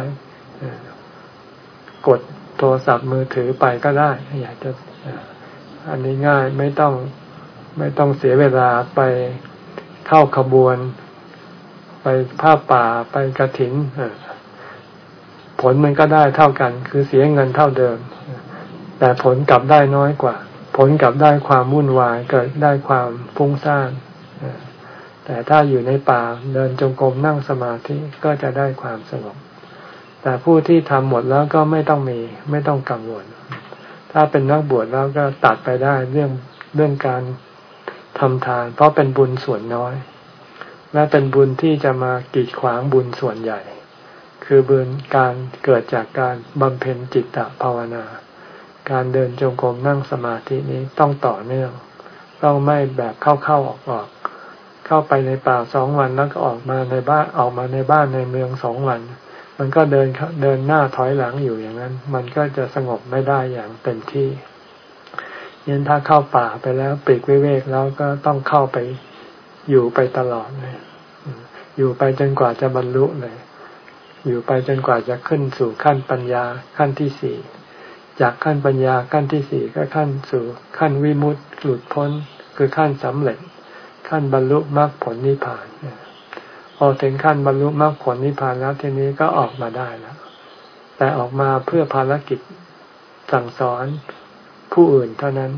กดโทรศัพท์มือถือไปก็ได้ อยากจะอันนี้ง่ายไม่ต้องไม่ต้องเสียเวลาไปเข้าขบวน ไปผ้าป่าไปกระถิน ผลมันก็ได้เท่ากัน คือเสียเงินเท่าเดิม แต่ผลกลับได้น้อยกว่า ผลกลับได้ความวุ่นวายเกิดได้ความฟุ้งซ่านแต่ถ้าอยู่ในป่าเดินจงกรมนั่งสมาธิก็จะได้ความสงบแต่ผู้ที่ทำหมดแล้วก็ไม่ต้องมี ไม่ต้องกังวล ถ้าเป็นนักบวชแล้วก็ตัดไปได้เรื่องเรื่องการทำทาน เพราะเป็นบุญส่วนน้อย และเป็นบุญที่จะมากีดขวางบุญส่วนใหญ่ คือบุญการเกิดจากการบำเพ็ญจิตตภาวนา การเดินจงกรมนั่งสมาธินี้ต้องต่อเนื่อง ต้องไม่แบบเข้าๆออกๆเข้าไปในป่าสองวันแล้วก็ออกมาในบ้านออกมาในบ้านในเมืองสองวัน มันก็เดินเดินหน้าถอยหลังอยู่อย่างนั้น มันก็จะสงบไม่ได้อย่างเต็มที่ยันถ้าเข้าป่าไปแล้วปีกวิเวกแล้วก็ต้องเข้าไปอยู่ไปตลอดเลยอยู่ไปจนกว่าจะบรรลุเลย อยู่ไปจนกว่าจะขึ้นสู่ขั้นปัญญาขั้นที่สี่จากขั้นปัญญาขั้นที่สี่ก็ขั้นสู่ขั้นวิมุตติหลุดพ้นคือขั้นสำเร็จ ขั้นบรรลุมรรคผลนิพพานพอถึงขั้นบรรลุมรรคผลนิพพานแล้วทีนี้ก็ออกมาได้แล้ว แต่ออกมาเพื่อภารกิจสั่งสอนผู้อื่นเท่านั้น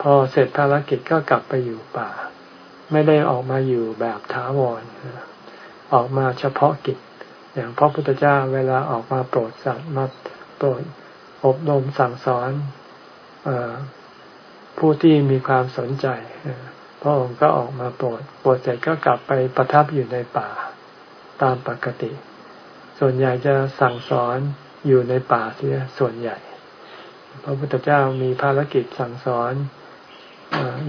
พอเสร็จภารกิจก็กลับไปอยู่ป่า ไม่ได้ออกมาอยู่แบบถาวรออกมาเฉพาะกิจ อย่างพระพุทธเจ้าเวลาออกมาโปรดสัตว์มาโปรดอบรมสั่งสอนอผู้ที่มีความสนใจพระองค์ก็ออกมาโปรดโปรดเสร็จก็กลับไปประทับอยู่ในป่าตามปกติ ส่วนใหญ่จะสั่งสอนอยู่ในป่าเสียส่วนใหญ่ พระพุทธเจ้ามีภารกิจสั่งสอน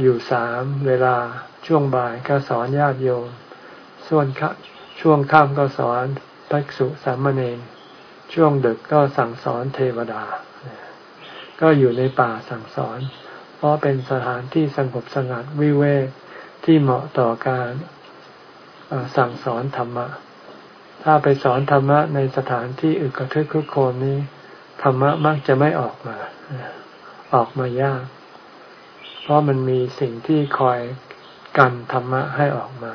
อยู่สามเวลาช่วงบ่ายก็สอนญาติโยม ส่วนช่วงค่ำก็สอน ภิกษุสามเณรช่วงดึกก็สั่งสอนเทวดา ก็อยู่ในป่าสั่งสอน เพราะเป็นสถานที่สงบสงัดวิเวกที่เหมาะต่อการสั่งสอนธรรมะ ถ้าไปสอนธรรมะในสถานที่อึกระทึกคึกโคมนี้ธรรมะมักจะไม่ออกมา ออกมายาก เพราะมันมีสิ่งที่คอยกันธรรมะให้ออกมา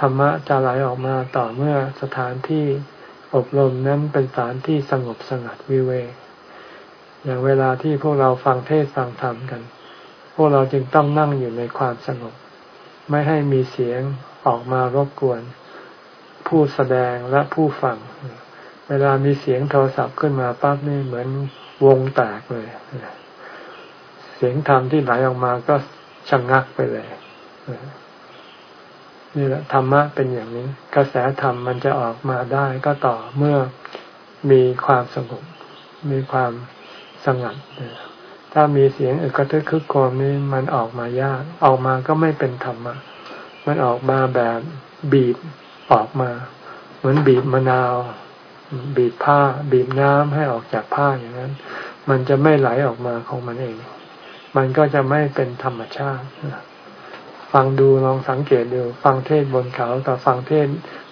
ธรรมะจะไหลออกมาต่อเมื่อสถานที่อบรมนั้นเป็นสถานที่สงบสงัดวิเวกอย่างเวลาที่พวกเราฟังเทศฟังธรรมกัน พวกเราจึงต้องนั่งอยู่ในความสงบ ไม่ให้มีเสียงออกมารบกวน ผู้แสดงและผู้ฟัง เวลามีเสียงโทรศัพท์ขึ้นมาปั๊บนี่เหมือนวงแตกเลย เสียงธรรมที่ไหลออกมาก็ชะงงักไปเลย นี่แหละธรรมะเป็นอย่างนี้ กระแสธรรมมันจะออกมาได้ก็ต่อเมื่อมีความสงบมีความสงัดถ้ามีเสียงอึกระทึกคึกโคมนี่มันออกมายาก ออกมาก็ไม่เป็นธรรมะมันออกมาแบบบีบออกมา เหมือนบีบมะนาว บีบผ้า บีบน้ำให้ออกจากผ้าอย่างนั้น มันจะไม่ไหลออกมาของมันเอง มันก็จะไม่เป็นธรรมชาติ ฟังดูลองสังเกตดูฟังเทศบนเขากับฟังเทศ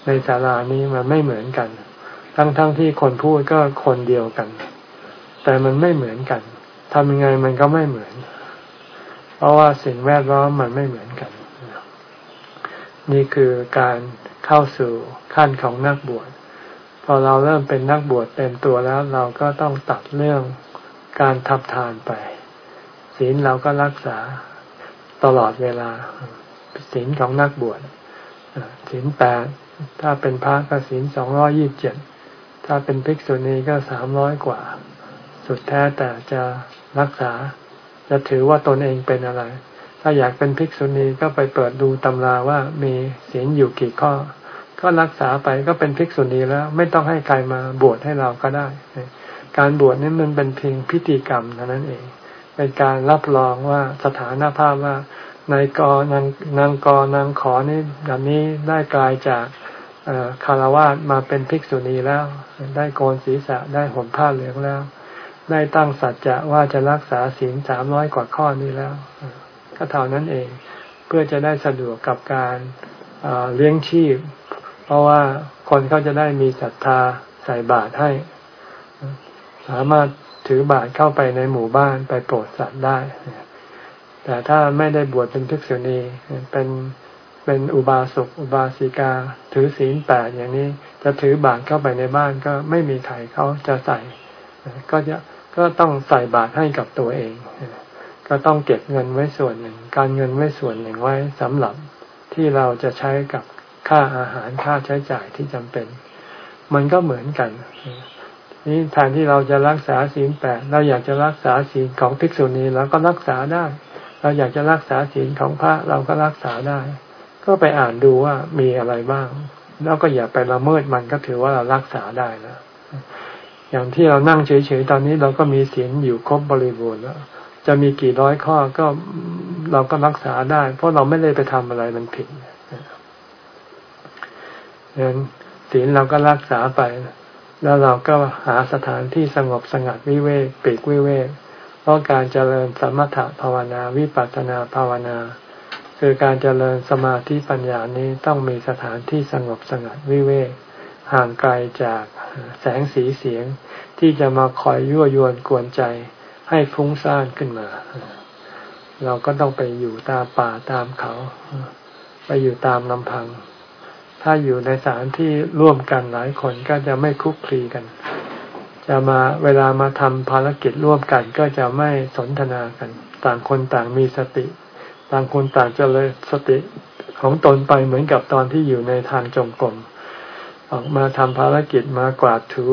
ในศาลานี้มันไม่เหมือนกัน ทั้งๆทที่คนพูดก็คนเดียวกัน แต่มันไม่เหมือนกันทำยังไงมันก็ไม่เหมือน เพราะว่าสิ่งแวดล้อมมันไม่เหมือนกัน นี่คือการเข้าสู่ขั้นของนักบวชพอเราเริ่มเป็นนักบวชเต็มตัวแล้ว เราก็ต้องตัดเรื่องการทำทานไป ศีลเราก็รักษา ตลอดเวลาศีลของนักบวชศีลแปดถ้าเป็นพระก็ศีลสองร้อยี่บเจ็ดถ้าเป็นภิกษุณีก็สามร้อยกว่า สุดแท้แต่จะรักษา จะถือว่าตนเองเป็นอะไร ถ้าอยากเป็นภิกษุณีก็ไปเปิดดูตำราว่ามีศีลอยู่กี่ข้อ ก็รักษาไปก็เป็นภิกษุณีแล้ว ไม่ต้องให้ใครมาบวชให้เราก็ได้ การบวชนี่มันเป็นเพียงพิธีกรรมเท่านั้นเอง เป็นการรับรองว่าสถานภาพว่านายกนางนางกนางขอนี่แบบนี้ได้กลายจากคารวะมาเป็นภิกษุณีแล้ว ได้โกนศีรษะได้ห่มผ้าเหลืองแล้ว ได้ตั้งสัจจะว่าจะรักษาศีลสามร้อยกว่าข้อนี้แล้ว ก็เท่านั้นเองเพื่อจะได้สะดวกกับการเลี้ยงชีพ เพราะว่าคนเขาจะได้มีศรัทธาใส่บาตรให้ สามารถ ถือบาตรเข้าไปในหมู่บ้านไปโปรดสัตว์ได้ แต่ถ้าไม่ได้บวชเป็นภิกษุณีเป็นเป็นอุบาสกอุบาสิกา ถือศีลแปดอย่างนี้ จะถือบาตรเข้าไปในบ้านก็ไม่มีใครเขาจะใส่ก็จะก็ต้องใส่บาตรให้กับตัวเอง ก็ต้องเก็บเงินไว้ส่วนหนึ่ง การเงินไว้ส่วนหนึ่งไว้สำหรับที่เราจะใช้กับค่าอาหารค่าใช้จ่ายที่จำเป็น มันก็เหมือนกัน นี่แทนที่เราจะรักษาศีลแปดเราอยากจะรักษาศีลของภิกษุณีเราก็รักษาได้ เราอยากจะรักษาศีลของพระเราก็รักษาได้ ก็ไปอ่านดูว่ามีอะไรบ้าง แล้วก็อย่าไปละเมิดมันก็ถือว่าเรารักษาได้นะอย่างที่เรานั่งเฉยๆตอนนี้เราก็มีศีลอยู่ครบบริบูรณ์แล้วจะมีกี่ร้อยข้อก็เราก็รักษาได้ เพราะเราไม่ได้ไปทำอะไรมันผิดดังนั้นศีลเราก็รักษาไป แล้วเราก็หาสถานที่สงบสงัดวิเวกปีกวิเวก เพราะการเจริญสมถะภาวนาวิปัสสนาภาวนา คือการเจริญสมาธิปัญญานี้ต้องมีสถานที่สงบสงัดวิเวก ห่างไกลจากแสงสีเสียง ที่จะมาคอยยั่วยวนกวนใจให้ฟุ้งซ่านขึ้นมา เราก็ต้องไปอยู่ตามป่าตามเขา ไปอยู่ตามลำพัง ถ้าอยู่ในสถานที่ร่วมกันหลายคนก็จะไม่คุกคลีกัน จะมาเวลามาทำภารกิจร่วมกันก็จะไม่สนทนากัน ต่างคนต่างมีสติ ต่างคนต่างจะเลยสติของตนไปเหมือนกับตอนที่อยู่ในทางจงกรมออกมาทำภารกิจมากวาดถู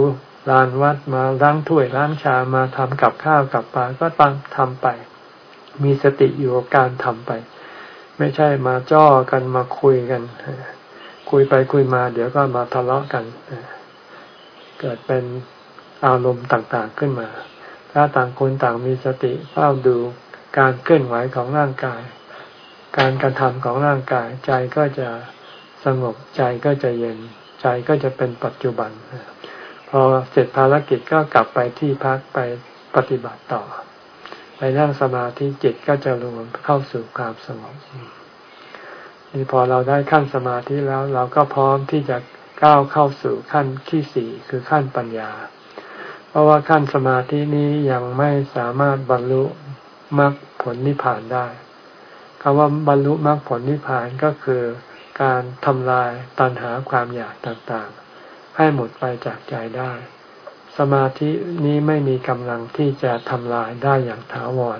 ลานวัดมาล้างถ้วยล้างชามาทำกับข้าวกับปลาก็ตั้งทำไป มีสติอยู่กับการทำไป ไม่ใช่มาจ้อกันมาคุยกัน คุยไปคุยมา เดี๋ยวก็มาทะเลาะกัน เกิดเป็นอารมณ์ต่างๆขึ้นมา ถ้าต่างคนต่างมีสติเฝ้าดูการเคลื่อนไหวของร่างกาย การกระทำของร่างกาย ใจก็จะสงบใจก็จะเย็น ใจก็จะเป็นปัจจุบัน พอเสร็จภารกิจก็กลับไปที่พักไปปฏิบัติต่อ ไปนั่งสมาธิจิตก็จะรวมเข้าสู่ความสงบ นี่พอเราได้ขั้นสมาธิแล้ว เราก็พร้อมที่จะก้าวเข้าสู่ขั้นที่สี่คือขั้นปัญญา เพราะว่าขั้นสมาธินี้ยังไม่สามารถบรรลุมรรคผลนิพพานได้คำว่าบรรลุมรรคผลนิพพานก็คือการทำลายตัณหาความอยากต่างๆ ให้หมดไปจากใจได้ สมาธินี้ไม่มีกำลังที่จะทำลายได้อย่างถาวร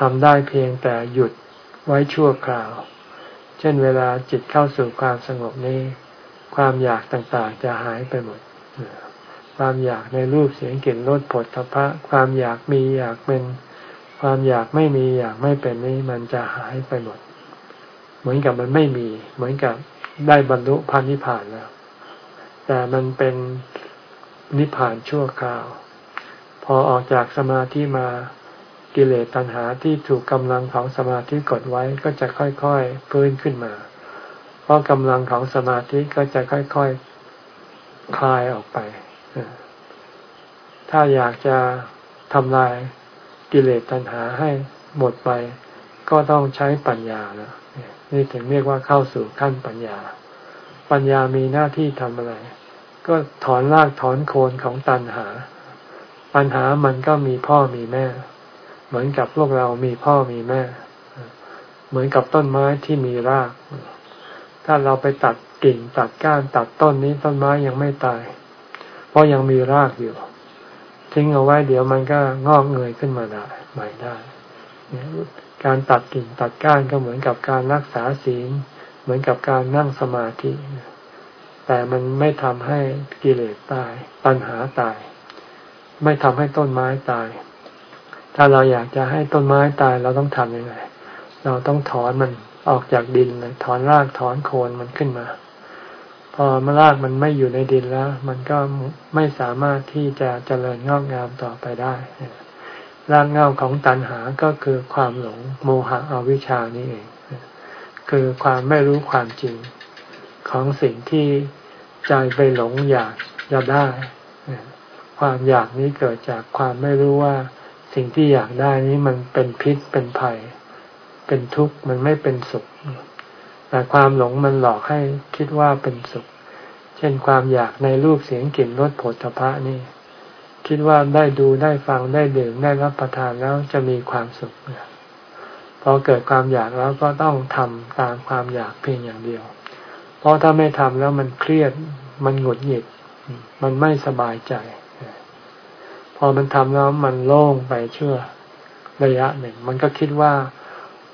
ทำได้เพียงแต่หยุดไว้ชั่วคราว เช่นเวลาจิตเข้าสู่ความสงบนี้ ความอยากต่างๆ จะหายไปหมด ความอยากในรูปเสียงกลิ่นรสผลทพะ ความอยากมีอยากเป็น ความอยากไม่มีอยากไม่เป็นนี้มันจะหายไปหมด เหมือนกับมันไม่มี เหมือนกับได้บรรลุพันธิพานแล้ว แต่มันเป็นนิพพานชั่วคราว พอออกจากสมาธิมา กิเลสตัณหาที่ถูกกำลังของสมาธิกดไว้ก็จะค่อยๆพื้นขึ้นมา เพราะกำลังของสมาธิก็จะค่อยๆคคลายออกไป ถ้าอยากจะทำลายกิเลสตัณหาให้หมดไป ก็ต้องใช้ปัญญาแล้วนี่ถึงเรียกว่าเข้าสู่ขั้นปัญญา ปัญญามีหน้าที่ทำอะไร ก็ถอนรากถอนโคนของตัณหา ปัญหามันก็มีพ่อมีแม่ เหมือนกับพวกเรามีพ่อมีแม่ เหมือนกับต้นไม้ที่มีราก ถ้าเราไปตัดกิ่งตัดก้านตัดต้นนี้ต้นไม้ยังไม่ตาย เพราะยังมีรากอยู่ ทิ้งเอาไว้เดี๋ยวมันก็งอกเงยขึ้นมาได้ใหม่ได้ การตัดกิ่งตัดก้านก็เหมือนกับการรักษาศีล เหมือนกับการนั่งสมาธิ แต่มันไม่ทำให้กิเลสตาย ปัญหาตาย ไม่ทำให้ต้นไม้ตาย ถ้าเราอยากจะให้ต้นไม้ตายเราต้องทำยังไง เราต้องถอนมันออกจากดินเลยถอนรากถอนโคนมันขึ้นมา พอมรากมันไม่อยู่ในดินแล้ว มันก็ไม่สามารถที่จะเจริญงอกงามต่อไปได้รากเงาของตัณหาก็คือความหลงโมหะอวิชชานี่เอง คือความไม่รู้ความจริงของสิ่งที่ใจไปหลงอยากจะได้ ความอยากนี้เกิดจากความไม่รู้ว่า สิ่งที่อยากได้นี้มันเป็นพิษเป็นภัย เป็นทุกข์มันไม่เป็นสุข แต่ความหลงมันหลอกให้คิดว่าเป็นสุข เช่นความอยากในรูปเสียงกลิ่นรสผลตภะนี่ คิดว่าได้ดูได้ฟังได้ดื่มได้รับประทานแล้วจะมีความสุขพอเกิดความอยากแล้วก็ต้องทำตามความอยากเพียงอย่างเดียว เพราะถ้าไม่ทำแล้วมันเครียดมันหงุดหงิด มันไม่สบายใจ พอมันทำแล้วมันโล่งไปเชื่อระยะหนึ่ง มันก็คิดว่า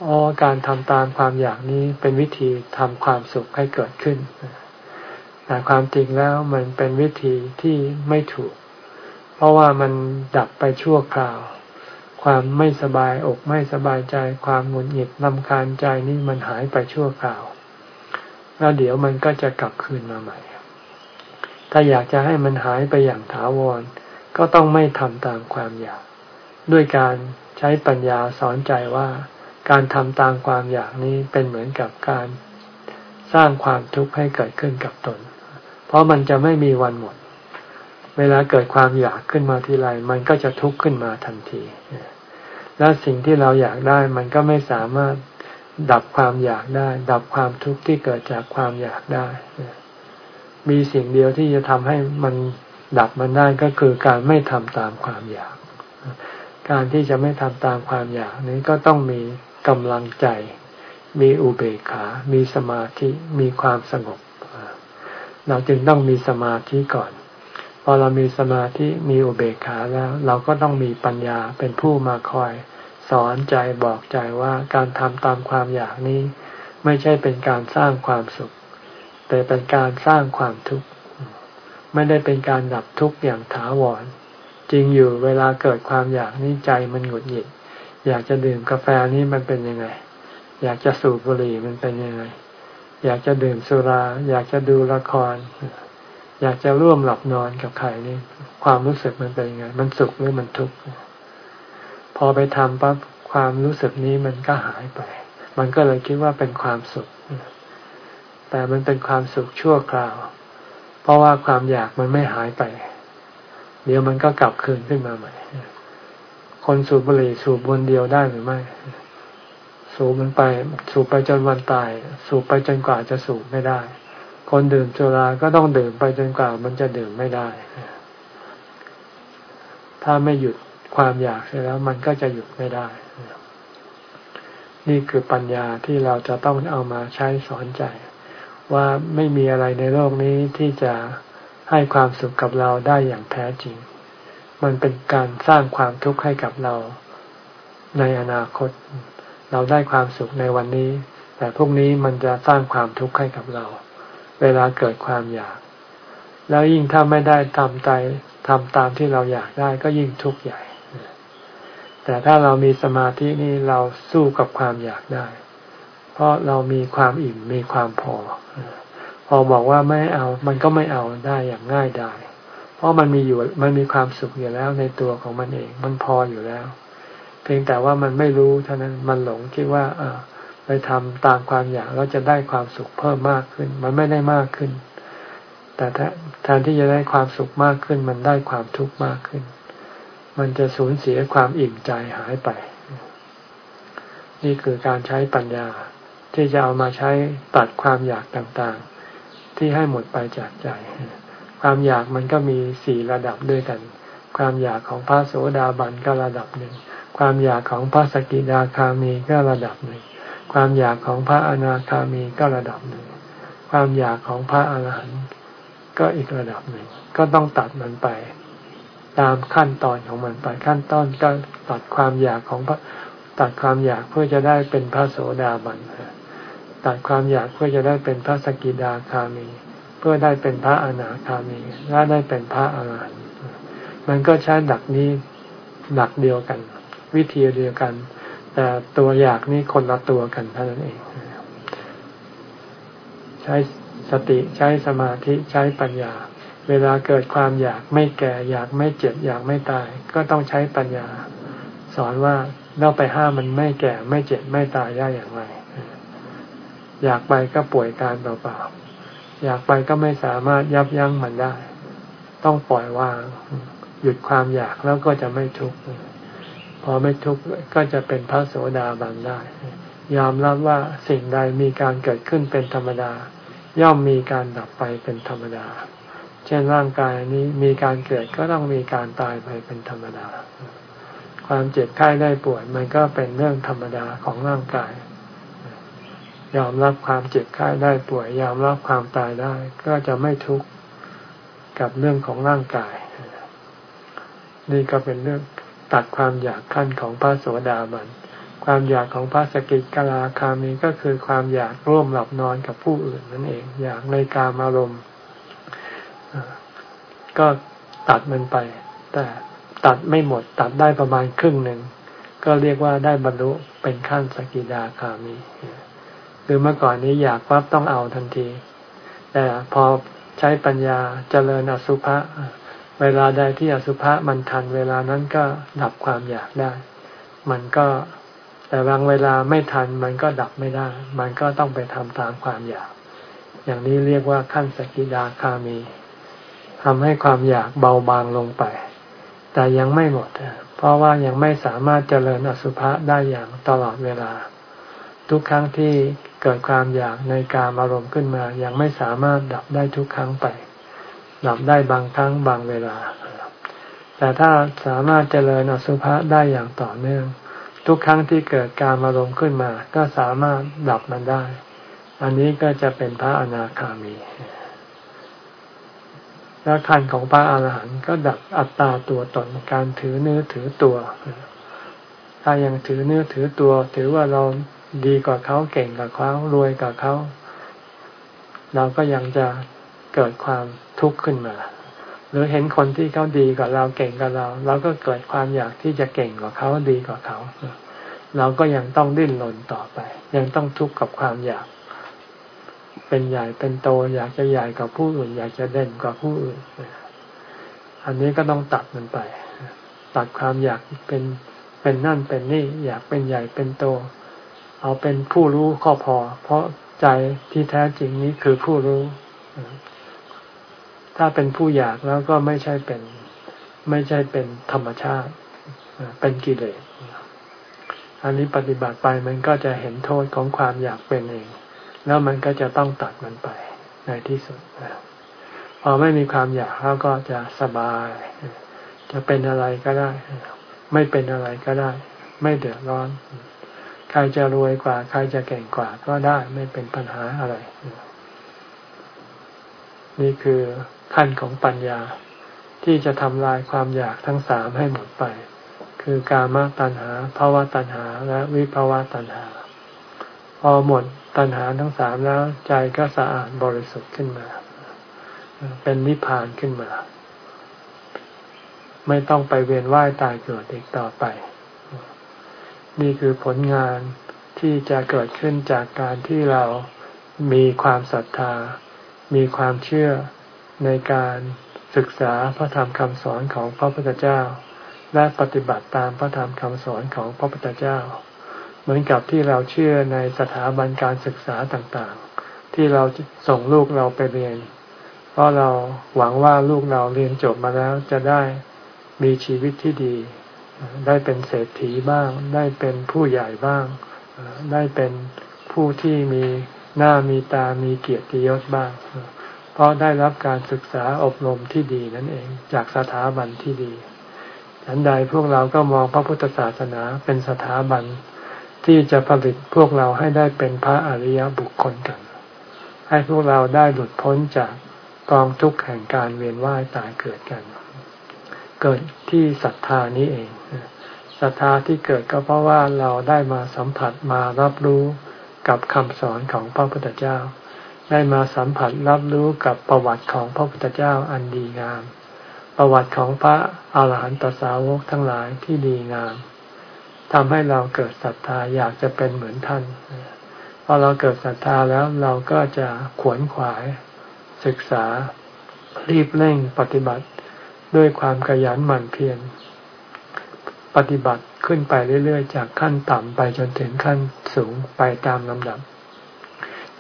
อ๋อการทำตามความอยากนี้เป็นวิธีทำความสุขให้เกิดขึ้น แต่ความจริงแล้วมันเป็นวิธีที่ไม่ถูก เพราะว่ามันดับไปชั่วคราว ความไม่สบายอกไม่สบายใจ ความหงุดหงิดลำคาญใจนี่มันหายไปชั่วคราว แล้วเดี๋ยวมันก็จะกลับคืนมาใหม่ ถ้าอยากจะให้มันหายไปอย่างถาวร ก็ต้องไม่ทำตามความอยาก ด้วยการใช้ปัญญาสอนใจว่าการทำตามความอยากนี้เป็นเหมือนกับการสร้างความทุกข์ให้เกิดขึ้นกับตน เพราะมันจะไม่มีวันหมด เวลาเกิดความอยากขึ้นมาทีไรมันก็จะทุกข์ขึ้นมาทันที และสิ่งที่เราอยากได้มันก็ไม่สามารถดับความอยากได้ ดับความทุกข์ที่เกิดจากความอยากได้ มีสิ่งเดียวที่จะทำให้มัน ดับมันได้ก็คือการไม่ทำตามความอยาก การที่จะไม่ทำตามความอยากนี้ก็ต้องมีกำลังใจ มีอุเบกขา มีสมาธิ มีความสงบ เราจึงต้องมีสมาธิก่อน พอเรามีสมาธิ มีอุเบกขาแล้ว เราก็ต้องมีปัญญาเป็นผู้มาคอย สอนใจบอกใจว่าการทำตามความอยากนี้ ไม่ใช่เป็นการสร้างความสุข แต่เป็นการสร้างความทุกข์ ไม่ได้เป็นการดับทุกข์อย่างถาวร จริงอยู่เวลาเกิดความอยากนี้ใจมันหงุดหงิด อยากจะดื่มกาแฟนี้มันเป็นยังไง อยากจะสูบบุหรี่มันเป็นยังไง อยากจะดื่มสุรา อยากจะดูละคร อยากจะร่วมหลับนอนกับใครนี่ความรู้สึกมันเป็นยังไง มันสุขหรือมันทุกข์พอไปทำปั๊บความรู้สึกนี้มันก็หายไป มันก็เลยคิดว่าเป็นความสุข แต่มันเป็นความสุขชั่วคราว เพราะว่าความอยากมันไม่หายไป เดี๋ยวมันก็กลับคืนขึ้นมาใหม่ คนสูบบุหรี่สูบบนเดียวได้หรือไม่ สูบมันไป สูบไปจนวันตาย สูบไปจนกว่าจะสูบไม่ได้ คนดื่มสุราก็ต้องดื่มไปจนกว่ามันจะดื่มไม่ได้ ถ้าไม่หยุดความอยากเสร็จแล้วมันก็จะหยุดไม่ได้ นี่คือปัญญาที่เราจะต้องเอามาใช้สอนใจ ว่าไม่มีอะไรในโลกนี้ที่จะให้ความสุขกับเราได้อย่างแท้จริง มันเป็นการสร้างความทุกข์ให้กับเรา ในอนาคต เราได้ความสุขในวันนี้ แต่พรุ่งนี้มันจะสร้างความทุกข์ให้กับเรา เวลาเกิดความอยาก แล้วยิ่งถ้าไม่ได้ทำใจทำตามที่เราอยากได้ก็ยิ่งทุกข์ใหญ่ แต่ถ้าเรามีสมาธินี่เราสู้กับความอยากได้ เพราะเรามีความอิ่มมีความพอ พอบอกว่าไม่เอา มันก็ไม่เอาได้อย่างง่ายดายเพราะมันมีอยู่มันมีความสุขอยู่แล้วในตัวของมันเอง มันพออยู่แล้ว เพียงแต่ว่ามันไม่รู้เท่านั้นมันหลงคิดว่า เออไปทำตามความอยากเราจะได้ความสุขเพิ่มมากขึ้น มันไม่ได้มากขึ้น แต่แทนที่จะได้ความสุขมากขึ้น มันได้ความทุกข์มากขึ้น มันจะสูญเสียความอิ่มใจหายไป นี่คือการใช้ปัญญา ที่จะเอามาใช้ตัดความอยากต่างๆ ที่ให้หมดไปจากใจ ความอยากมันก็มีสี่ระดับด้วยกัน ความอยากของพระโสดาบันก็ระดับหนึ่ง ความอยากของพระสกิดาคามีก็ระดับหนึ่ง ความอยากของพระอนาคามีก็ระดับหนึ่ง ความอยากของพระอารหันต์ก็อีกระดับหนึ่ง ก็ต้องตัดมันไป ตามขั้นตอนของมันไปขั้นตอนก็ตัดความอยากของพระตัดความอยากเพื่อจะได้เป็นพระโสดาบัน ตัดความอยากเพื่อจะได้เป็นพระสกิดาคามี เพื่อได้เป็นพระอนาคามีและได้เป็นพระอารหันต์มันก็ใช้ดักนี้หลักเดียวกัน วิธีเดียวกัน แต่ตัวอยากนี่คนละตัวกันเท่านั้นเอง ใช้สติใช้สมาธิใช้ปัญญา เวลาเกิดความอยากไม่แก่ อยากไม่เจ็บ อยากไม่ตาย ก็ต้องใช้ปัญญา สอนว่าเราไปห้ามมันไม่แก่ไม่เจ็บไม่ตายได้อย่างไร อยากไปก็ป่วยการเปล่าๆอยากไปก็ไม่สามารถยับยั้งมันได้ ต้องปล่อยวาง หยุดความอยากแล้วก็จะไม่ทุกข์พอไม่ทุกข์ก็จะเป็นพระโสดาบันได้ ยอมรับว่าสิ่งใดมีการเกิดขึ้นเป็นธรรมดา ย่อมมีการดับไปเป็นธรรมดา เช่นร่างกายนี้มีการเกิดก็ต้องมีการตายไปเป็นธรรมดา ความเจ็บไข้ได้ป่วยมันก็เป็นเรื่องธรรมดาของร่างกาย ยอมรับความเจ็บไข้ได้ป่วย ยอมรับความตายได้ ก็จะไม่ทุกข์กับเรื่องของร่างกาย นี่ก็เป็นเรื่องตัดความอยากขั้นของพระโสดาบันความอยากของพระสกิกลาคามีก็คือความอยากร่วมหลับนอนกับผู้อื่นนั่นเอง อยากในการอารมณ์ก็ตัดมันไป แต่ตัดไม่หมดตัดได้ประมาณครึ่งหนึ่ง ก็เรียกว่าได้บรรลุเป็นขั้นสกิดาคามี คือเมื่อก่อนนี้อยากปั๊บต้องเอาทันที แต่พอใช้ปัญญาเจริญอสุภะเวลาใดที่อสุภะมันทันเวลานั้นก็ดับความอยากได้ มันก็แต่บางเวลาไม่ทันมันก็ดับไม่ได้ มันก็ต้องไปทำตามความอยาก อย่างนี้เรียกว่าขั้นสกิดาคามีทำให้ความอยากเบาบางลงไป แต่ยังไม่หมด เพราะว่ายังไม่สามารถเจริญอสุภะได้อย่างตลอดเวลา ทุกครั้งที่ เกิดความอยากในการอารมณ์ขึ้นมา ยังไม่สามารถดับได้ทุกครั้งไป ดับได้บางครั้งบางเวลา แต่ถ้าสามารถเจริญอสุภะได้อย่างต่อเนื่อง ทุกครั้งที่เกิดการอารมณ์ขึ้นมา ก็สามารถดับมันได้ อันนี้ก็จะเป็นพระอนาคามีแล้วขั้นของพระอาหารหันต์ก็ดับอัตตาตัวตนการถือเนื้อถือตัว ถ้ายังถือเนื้อถือตัว ถือว่าเรา ดีกว่าเขาเก่งกว่าเขารวยกว่าเขาเราก็ยังจะเกิดความทุกข์ขึ้นมา หรือเห็นคนที่เขาดีกว่าเราเก่งกว่าเราเราก็เกิดความอยากที่จะเก่งกว่าเขาดีกว่าเขา เราก็ยังต้องดิ้นรนต่อไป ยังต้องทุกข์กับความอยาก เป็นใหญ่เป็นโตอยากจะใหญ่กว่าผู้อื่น อยากจะเด่นกว่าผู้อื่น อันนี้ก็ต้องตัดมันไป ตัดความอยากเป็นเป็นนั่นเป็นนี่ อยากเป็นใหญ่เป็นโต เอาเป็นผู้รู้ข้อพอ เพราะใจที่แท้จริงนี้คือผู้รู้ ถ้าเป็นผู้อยากแล้วก็ไม่ใช่เป็น ไม่ใช่เป็นธรรมชาติ เป็นกิเลส อันนี้ปฏิบัติไปมันก็จะเห็นโทษของความอยากเป็นเอง แล้วมันก็จะต้องตัดมันไปในที่สุดพอไม่มีความอยากแล้วก็จะสบาย จะเป็นอะไรก็ได้ ไม่เป็นอะไรก็ได้ ไม่เดือดร้อน รจะรวยกว่า ใครจะเก่งกว่าก็ได้ไม่เป็นปัญหาอะไร นี่คือขั้นของปัญญาที่จะทำลายความอยากทั้งสามให้หมดไป คือกามตัณหาภาวะตัณหา และวิภาวะตัณหา พอหมดตัณหาทั้งสามแล้วใจก็สะอาดบริสุทธิ์ขึ้นมา เป็นนิพพานขึ้นมา ไม่ต้องไปเวียนว่ายตายเกิดอีกต่อไป นี่คือผลงานที่จะเกิดขึ้นจากการที่เรามีความศรัทธา มีความเชื่อในการศึกษาพระธรรมคำสอนของพระพุทธเจ้า และปฏิบัติตามพระธรรมคำสอนของพระพุทธเจ้า เหมือนกับที่เราเชื่อในสถาบันการศึกษาต่างๆ ที่เราส่งลูกเราไปเรียน เพราะเราหวังว่าลูกเราเรียนจบมาแล้วจะได้มีชีวิตที่ดี ได้เป็นเศรษฐีบ้าง ได้เป็นผู้ใหญ่บ้าง ได้เป็นผู้ที่มีหน้ามีตามีเกียรติยศบ้าง เพราะได้รับการศึกษาอบรมที่ดีนั่นเองจากสถาบันที่ดีฉันใดพวกเราก็มองพระพุทธศาสนาเป็นสถาบันที่จะผลิตพวกเราให้ได้เป็นพระอริยบุคคลกัน ให้พวกเราได้หลุดพ้นจากกองทุกข์แห่งการเวียนว่ายตายเกิดกัน เกิดที่ศรัทธานี้เอง ศรัทธาที่เกิดก็เพราะว่าเราได้มาสัมผัสมารับรู้กับคำสอนของพระพุทธเจ้า ได้มาสัมผัสรับรู้กับประวัติของพระพุทธเจ้าอันดีงาม ประวัติของพระอาหารหันตสาวกทั้งหลายที่ดีงามทำให้เราเกิดศรัทธาอยากจะเป็นเหมือนท่านพอเราเกิดศรัทธาแล้วเราก็จะขวนขวาย ศึกษารีบเร่งปฏิบัติด้วยความขยันหมั่นเพียร ปฏิบัติขึ้นไปเรื่อย ๆ จากขั้นต่ำไปจนถึงขั้นสูงไปตามลำดับ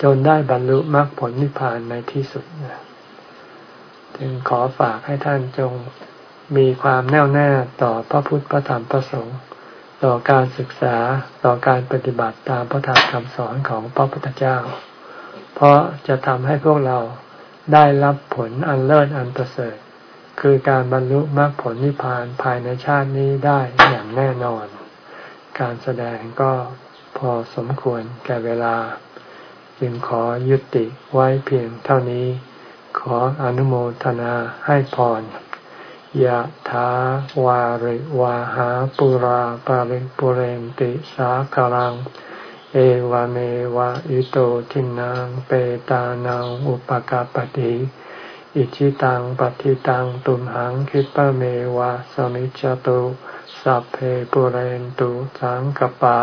จนได้บรรลุมรรคผลนิพพานในที่สุดจึงขอฝากให้ท่านจงมีความแน่วแน่ต่อพระพุทธพระธรรมพระสงฆ์ต่อการศึกษาต่อการปฏิบัติตามพระธรรมคำสอนของพระพุทธเจ้า เพราะจะทำให้พวกเราได้รับผลอันเลิศอันประเสริฐ คือการบรรลุมรรคผลนิพพานภายในชาตินี้ได้อย่างแน่นอน การแสดงก็พอสมควรแก่เวลา จึงขอยุติไว้เพียงเท่านี้ ขออนุโมทนาให้พรยะถาวาริวาหาปุราปาริปุเรนติสาคารัง เอวเมวะอิโตทินังเปตานังอุปกาปติ อิชิตังปฏิตังตุมหังคิปะเมวะสมิจจตุสัพเพปุเรนตุสังกปา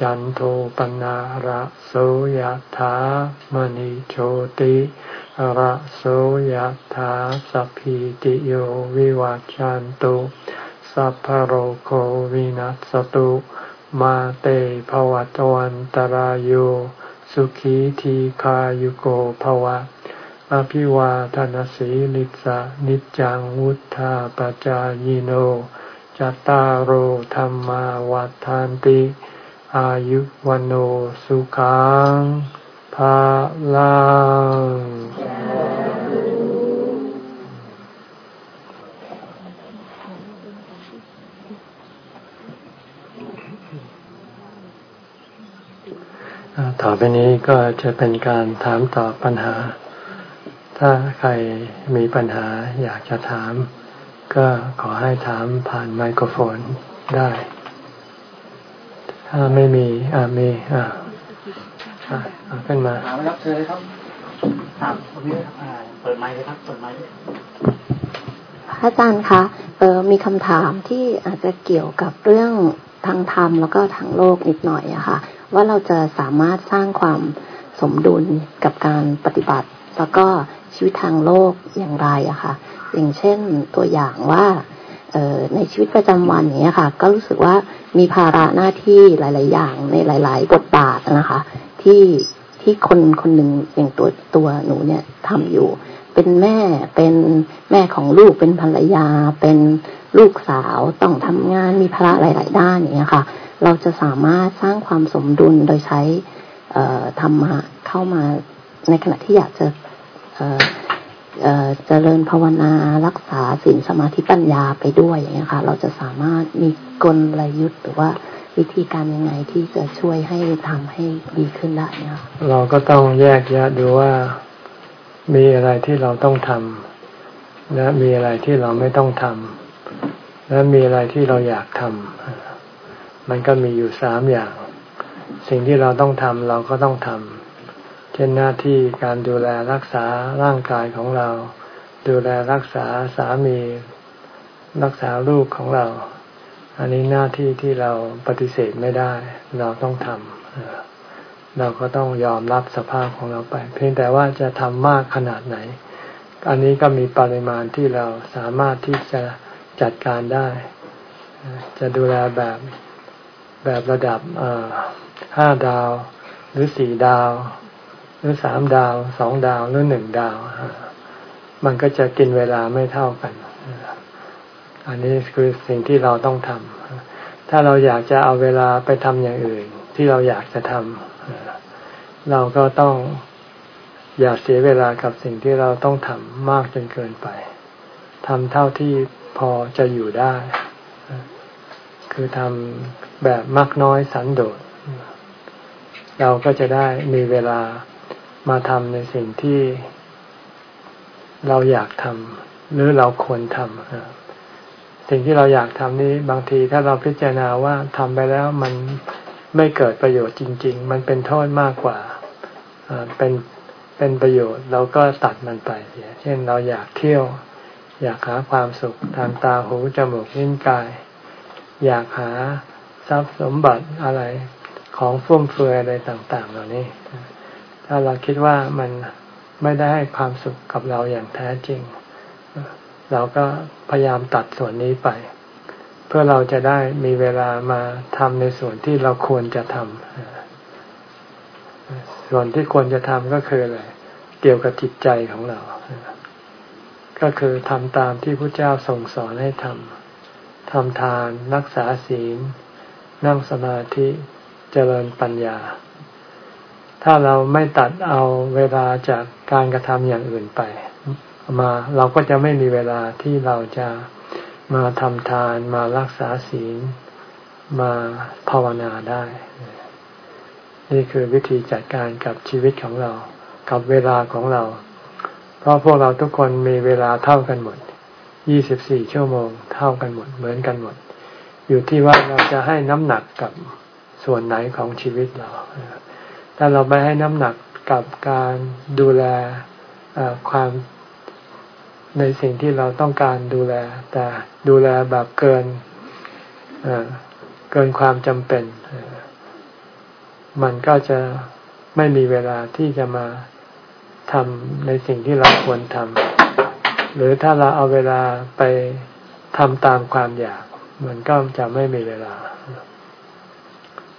จันโทปนะระโสยถามณิโชติระโสยถาสัพพิติโยวิวัจจันตุสัพพโรโควินัสตุมาเตภวัตวันตารโยสุขีทีขายุโกภวะ อภิวาทานสีลิสะนิจังวุธาปจายโนจตารโหธรรมวัฏานติ อายุวันโอสุขังภาลังต่อไปนี้ก็จะเป็นการถามตอบปัญหา ถ้าใครมีปัญหาอยากจะถาม ก็ขอให้ถามผ่านไมโครโฟนได้ ถ้าไม่มีอ่ามีอ่าอ่าขึ้นมาถามรับเชิญเลยครับถามคนนี้เปิดไมค์เลยครับเปิดไมค์พระอาจารย์คะเออมีคำถามที่อาจจะเกี่ยวกับเรื่องทางธรรมแล้วก็ทางโลกนิดหน่อยอะค่ะ ว่าเราจะสามารถสร้างความสมดุลกับการปฏิบัติ แล้วก็ ชีวิตทางโลกอย่างไรอะค่ะ อย่างเช่นตัวอย่างว่าในชีวิตประจำวันอย่างนี้ยค่ะ ก็รู้สึกว่ามีภาระหน้าที่หลาย ๆ อย่างในหลาย ๆ บทบาทนะคะ ที่ที่คนคนหนึ่งอย่างตัวตัวหนูเนี่ยทำอยู่ เป็นแม่เป็นแม่ของลูกเป็นภรรยา เป็นลูกสาวต้องทำงานมีภาระหลาย ๆ ด้านอย่างนี้ค่ะ เราจะสามารถสร้างความสมดุลโดยใช้ธรรมะเข้ามาในขณะที่อยากจะ เจริญภาวนารักษาศีลสมาธิปัญญาไปด้วยอย่างนี้ค่ะ เราจะสามารถมีกลยุทธ์หรือว่าวิธีการยังไงที่จะช่วยให้ทำให้ดีขึ้นได้เนี่ยเราก็ต้องแยกแยะดูว่ามีอะไรที่เราต้องทำและมีอะไรที่เราไม่ต้องทำและมีอะไรที่เราอยากทำมันก็มีอยู่สามอย่าง สิ่งที่เราต้องทำเราก็ต้องทำ เช่นหน้าที่การดูแลรักษาร่างกายของเรา ดูแลรักษาสามี รักษาลูกของเรา อันนี้หน้าที่ที่เราปฏิเสธไม่ได้ เราต้องทำเราก็ต้องยอมรับสภาพของเราไป เพียงแต่ว่าจะทำมากขนาดไหน อันนี้ก็มีปริมาณที่เราสามารถที่จะจัดการได้ จะดูแลแบบแบบระดับห้าดาวหรือสี่ดาว หรือสามดาวสองดาวหรือหนึ่งดาว มันก็จะกินเวลาไม่เท่ากัน อันนี้คือสิ่งที่เราต้องทำถ้าเราอยากจะเอาเวลาไปทำอย่างอื่น ที่เราอยากจะทำเราก็ต้องอย่าเสียเวลากับสิ่งที่เราต้องทำมากจนเกินไปทำเท่าที่พอจะอยู่ได้ คือทำแบบมักน้อยสันโดษ เราก็จะได้มีเวลา มาทำในสิ่งที่เราอยากทำหรือเราควรทำสิ่งที่เราอยากทำนี้บางทีถ้าเราพิจารณาว่าทำไปแล้วมันไม่เกิดประโยชน์จริง ๆ มันเป็นโทษมากกว่าเป็นเป็นประโยชน์เราก็ตัดมันไปเช่นเราอยากเที่ยว อยากหาความสุขทางตาหูจมูกลิ้นกาย อยากหาทรัพย์สมบัติอะไรของฟุ่มเฟือยอะไรต่าง ๆ เหล่านี้ ถ้าเราคิดว่ามันไม่ได้ให้ความสุขกับเราอย่างแท้จริง เราก็พยายามตัดส่วนนี้ไป เพื่อเราจะได้มีเวลามาทำในส่วนที่เราควรจะทำส่วนที่ควรจะทำก็คืออะไรเกี่ยวกับจิตใจของเรา ก็คือทำตามที่พระเจ้าทรงสอนให้ทำทำทาน รักษาศีล นั่งสมาธิ เจริญปัญญา ถ้าเราไม่ตัดเอาเวลาจากการกระทำอย่างอื่นไป มาเราก็จะไม่มีเวลาที่เราจะมาทำทานมารักษาศีลมาภาวนาได้ นี่คือวิธีจัดการกับชีวิตของเรา กับเวลาของเรา เพราะพวกเราทุกคนมีเวลาเท่ากันหมด 24 ชั่วโมง เท่ากันหมด เหมือนกันหมด อยู่ที่ว่าเราจะให้น้ำหนักกับส่วนไหนของชีวิตเรา ถ้าเราไปให้น้ำหนักกับการดูแลความในสิ่งที่เราต้องการดูแล แต่ดูแลแบบเกินเกินความจำเป็น มันก็จะไม่มีเวลาที่จะมาทำในสิ่งที่เราควรทำหรือถ้าเราเอาเวลาไปทำตามความอยาก มันก็จะไม่มีเวลา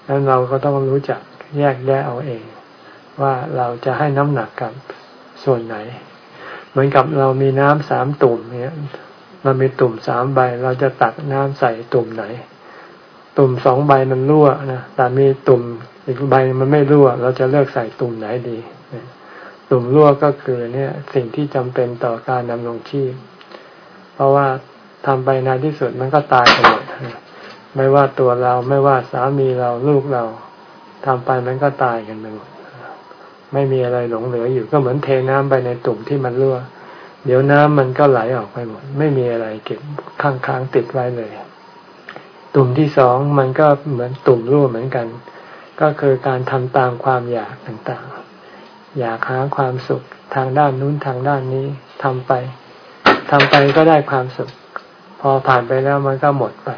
ดังนั้นเราก็ต้องรู้จัก แยกแยะเอาเอง ว่าเราจะให้น้ำหนักกับส่วนไหน เหมือนกับเรามีน้ำสามตุ่มเนี่ยเรามีตุ่มสามใบ เราจะตักน้ำใส่ตุ่มไหน ตุ่มสองใบมันรั่วนะแต่มีตุ่มอีกใบมันไม่รั่ว เราจะเลือกใส่ตุ่มไหนดีตุ่มรั่วก็คือเนี่ยสิ่งที่จำเป็นต่อการดำรงชีพ เพราะว่าทำไปในที่สุดมันก็ตายกันหมดไม่ว่าตัวเราไม่ว่าสามีเราลูกเรา ทำไปมันก็ตายกันไปหมดไม่มีอะไรหลงเหลืออยู่ก็เหมือนเทน้ำไปในตุ่มที่มันรั่ว เดี๋ยวน้ำมันก็ไหลออกไปหมด ไม่มีอะไรเก็บค้างๆติดไว้เลย ตุ่มที่สองมันก็เหมือนตุ่มรั่วเหมือนกัน ก็คือการทำตามความอยากต่างๆ อยากหาความสุขทางด้านนู้นทางด้านนี้ทำไปทำไปก็ได้ความสุข พอผ่านไปแล้วมันก็หมดไป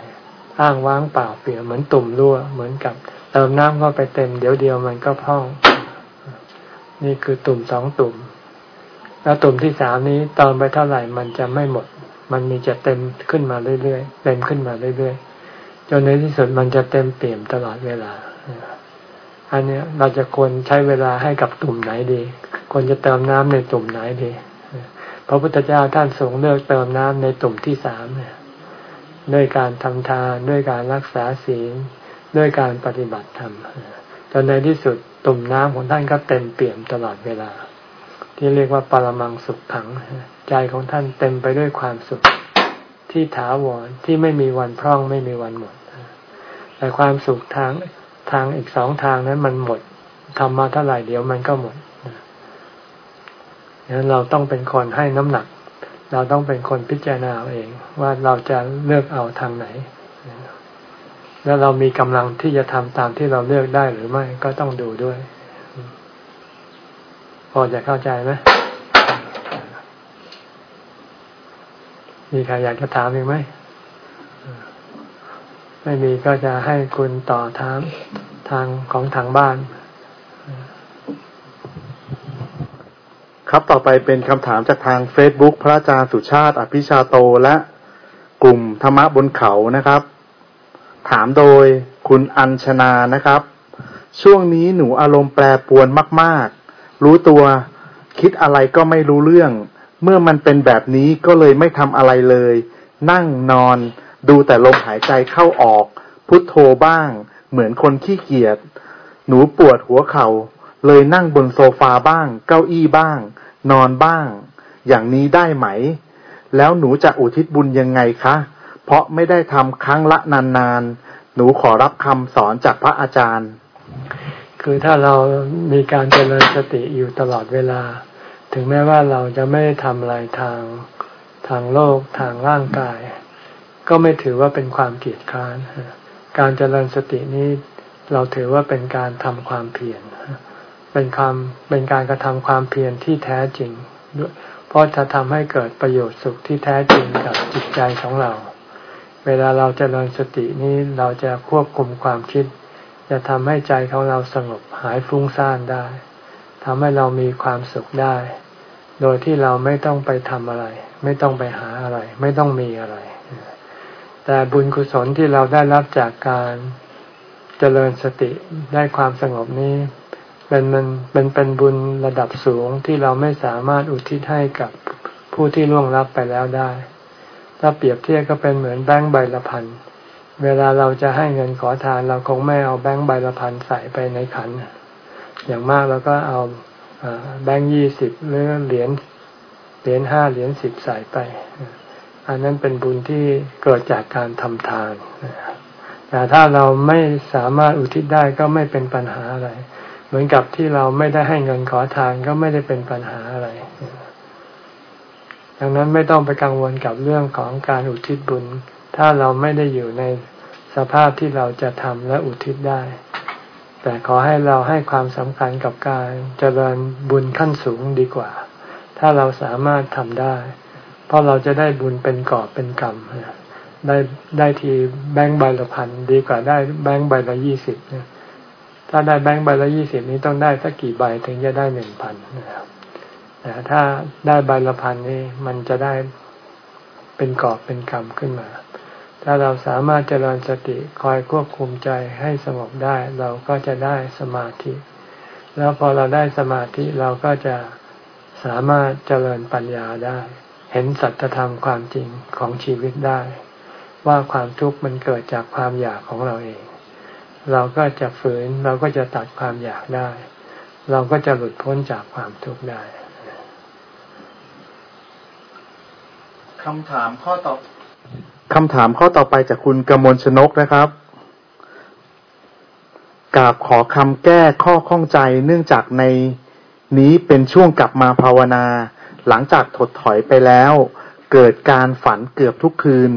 อ้างว้างเปล่าเปลี่ยวเหมือนตุ่มรั่วเหมือนกับ เติมน้ำเข้าไปเต็ม เดี๋ยวเดียวมันก็พอง นี่คือตุ่มสองตุ่ม แล้วตุ่มที่สามนี้เติมไปเท่าไหร่มันจะไม่หมด มันมีจะเต็มขึ้นมาเรื่อยๆเต็มขึ้นมาเรื่อยๆจนในที่สุดมันจะเต็มเปี่ยมตลอดเวลาอันนี้เราจะควรใช้เวลาให้กับตุ่มไหนดี ควรจะเติมน้ำในตุ่มไหนดีพระพุทธเจ้าท่านทรงเลือกเติมน้ำในตุ่มที่สามเนี่ยด้วยการทำทานด้วยการรักษาศีล ด้วยการปฏิบัติธรรมจนในที่สุดตุ่มน้ำของท่านก็เต็มเปี่ยมตลอดเวลา ที่เรียกว่าปรมังสุขขัง ใจของท่านเต็มไปด้วยความสุขที่ถาวรที่ไม่มีวันพร่องไม่มีวันหมด แต่ความสุขทางทางอีกสองทางนั้นมันหมดทำมาเท่าไหร่เดี๋ยวมันก็หมดดังนั้นเราต้องเป็นคนให้น้ำหนัก เราต้องเป็นคนพิจารณาเอง ว่าเราจะเลือกเอาทางไหน แล้วเรามีกำลังที่จะทำตามที่เราเลือกได้หรือไม่ก็ต้องดูด้วย พอจะเข้าใจไหมมีใครอยากจะถามอีกไหม ไม่มีก็จะให้คุณต่อถามทางของทางบ้าน ครับต่อไปเป็นคำถามจากทางเฟซบุ๊กพระอาจารย์สุชาติ อภิชาโตและกลุ่มธรรมะบนเขานะครับ ถามโดยคุณอัญชนานะครับ ช่วงนี้หนูอารมณ์แปรปวนมาก ๆ รู้ตัวคิดอะไรก็ไม่รู้เรื่อง เมื่อมันเป็นแบบนี้ก็เลยไม่ทำอะไรเลย นั่งนอน ดูแต่ลมหายใจเข้าออก พุทโธบ้าง เหมือนคนขี้เกียจหนูปวดหัวเขา่า เลยนั่งบนโซฟาบ้าง เก้าอี้บ้าง นอนบ้าง อย่างนี้ได้ไหม แล้วหนูจะอุทิศบุญยังไงคะ เพราะไม่ได้ทำครั้งละนานๆ หนูขอรับคำสอนจากพระอาจารย์ คือถ้าเรามีการเจริญสติอยู่ตลอดเวลา ถึงแม้ว่าเราจะไม่ได้ทำอะไรทางทางโลกทางร่างกาย ก็ไม่ถือว่าเป็นความเกียจคร้าน การเจริญสตินี้เราถือว่าเป็นการทำความเพียรเป็นความเป็นการกระทำความเพียรที่แท้จริง เพราะจะทำให้เกิดประโยชน์สุขที่แท้จริงกับจิตใจของเรา เวลาเราจเจริญสตินี้เราจะควบคุมความคิด จะทำให้ใจของเราสงบหายฟุ้งซ่านได้ทำให้เรามีความสุขได้ โดยที่เราไม่ต้องไปทำอะไร ไม่ต้องไปหาอะไร ไม่ต้องมีอะไร แต่บุญกุศลที่เราได้รับจากการเจริญสติได้ความสงบนี้ เป็นมันเป็นเป็นบุญระดับสูงที่เราไม่สามารถอุทิศให้กับผู้ที่ล่วงลับไปแล้วได้ ถ้าเปรียบเทียบก็เป็นเหมือนแบงค์ใบละพันเวลาเราจะให้เงินขอทานเราคงไม่เอาแบงค์ใบละพันใส่ไปในขัน อย่างมากเราก็เอาแบงค์ยี่สิบหรือเหรียญเหรียญห้าเหรียญสิบใส่ไป อันนั้นเป็นบุญที่เกิดจากการทำทานแต่ถ้าเราไม่สามารถอุทิศได้ก็ไม่เป็นปัญหาอะไร เหมือนกับที่เราไม่ได้ให้เงินขอทานก็ไม่ได้เป็นปัญหาอะไร ดังนั้นไม่ต้องไปกังวลกับเรื่องของการอุทิศบุญ ถ้าเราไม่ได้อยู่ในสภาพที่เราจะทำและอุทิศได้ แต่ขอให้เราให้ความสำคัญกับการเจริญบุญขั้นสูงดีกว่า ถ้าเราสามารถทำได้ เพราะเราจะได้บุญเป็นกอบเป็นกรรมได้ได้ทีแบงค์ใบละพันดีกว่าได้แบงค์ใบละยี่สิบถ้าได้แบงค์ใบละยี่สิบนี้ต้องได้สักกี่ใบถึงจะได้หนึ่งพันนะครับ แต่ถ้าได้ใบละพันนี้มันจะได้เป็นกอบเป็นกรรมขึ้นมา ถ้าเราสามารถเจริญสติคอยควบคุมใจให้สงบได้ เราก็จะได้สมาธิ แล้วพอเราได้สมาธิเราก็จะสามารถเจริญปัญญาได้ เห็นสัจธรรมความจริงของชีวิตได้ ว่าความทุกข์มันเกิดจากความอยากของเราเอง เราก็จะฝืนเราก็จะตัดความอยากได้ เราก็จะหลุดพ้นจากความทุกข์ได้ คำถามข้อต่อคำถามข้อต่อไปจากคุณกมลชนกนะครับกราบขอคำแก้ข้อข้องใจเนื่องจากในนี้เป็นช่วงกลับมาภาวนา หลังจากถดถอยไปแล้ว เกิดการฝันเกือบทุกคืน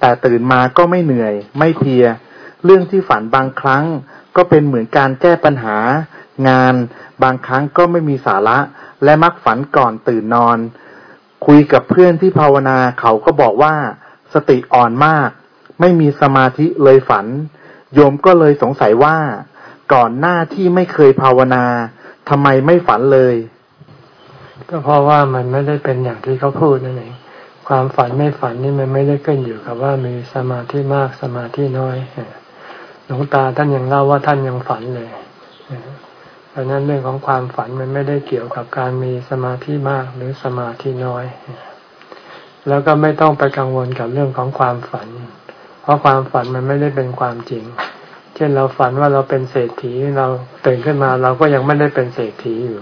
แต่ตื่นมาก็ไม่เหนื่อย ไม่เพีย เรื่องที่ฝันบางครั้ง ก็เป็นเหมือนการแก้ปัญหา งาน บางครั้งก็ไม่มีสาระ และมักฝันก่อนตื่นนอน คุยกับเพื่อนที่ภาวนาเขาก็บอกว่า สติอ่อนมาก ไม่มีสมาธิเลยฝัน โยมก็เลยสงสัยว่า ก่อนหน้าที่ไม่เคยภาวนาทำไมไม่ฝันเลย ก็เพราะว่ามันไม่ได้เป็นอย่างที่เขาพูดนั่นเองความฝันไม่ฝันนี่มันไม่ได้ขึ้นอยู่กับว่ามีสมาธิมากสมาธิน้อยหลวงตาท่านยังเล่าว่าท่านยังฝันเลย เพราะนั้นเรื่องของความฝันมันไม่ได้เกี่ยวกับการมีสมาธิมากหรือสมาธิน้อย แล้วก็ไม่ต้องไปกังวลกับเรื่องของความฝัน เพราะความฝันมันไม่ได้เป็นความจริง เช่นเราฝันว่าเราเป็นเศรษฐีเราตื่นขึ้นมาเราก็ยังไม่ได้เป็นเศรษฐีอยู่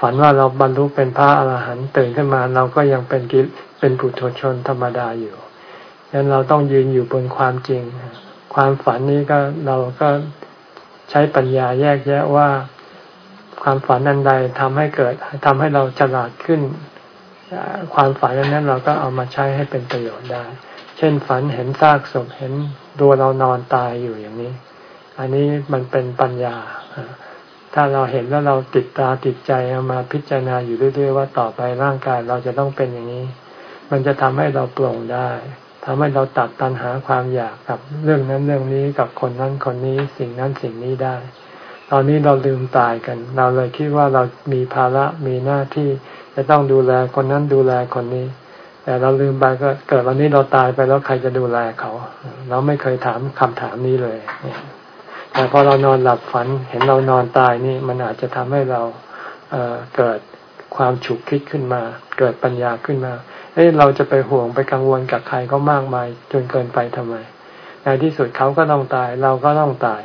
ฝันว่าเราบรรลุเป็นพระอรหันต์ตื่นขึ้นมาเราก็ยังเป็นกิเป็นปุถุชนธรรมดาอยู่ดังนั้นเราต้องยืนอยู่บนความจริง ความฝันนี้ก็เราก็ใช้ปัญญาแยกแยะว่า ความฝันนันใดทำให้เกิดทำให้เราฉลาดขึ้น ความฝันนั้นเราก็เอามาใช้ให้เป็นประโยชน์ได้ เช่นฝันเห็นซากศพเห็นตัวเรานอนตายอยู่อย่างนี้ อันนี้มันเป็นปัญญา ถ้าเราเห็นแล้วเราติดตาติดใจเอามาพิจารณาอยู่เรื่อยๆว่าต่อไปร่างกายเราจะต้องเป็นอย่างนี้ มันจะทำให้เราปลงได้ทำให้เราตัดตันหาความอยากกับเรื่องนั้นเรื่องนี้กับคนนั้นคนนี้สิ่งนั้นสิ่งนี้ได้ ตอนนี้เราลืมตายกัน เราเลยคิดว่าเรามีภาระมีหน้าที่ จะต้องดูแลคนนั้นดูแลคนนี้ แต่เราลืมไปก็เกิดวันนี้เราตายไปแล้วใครจะดูแลเขา เราไม่เคยถามคำถามนี้เลย แต่พอเรานอนหลับฝันเห็นเรานอนตายนี่มันอาจจะทำให้เราเเกิดความฉุกคิดขึ้นมา เกิดปัญญาขึ้นมาเอ้เราจะไปห่วงไปกังวลกับใครก็มากมายจนเกินไปทำไมในที่สุดเขาก็ต้องตาย เราก็ต้องตาย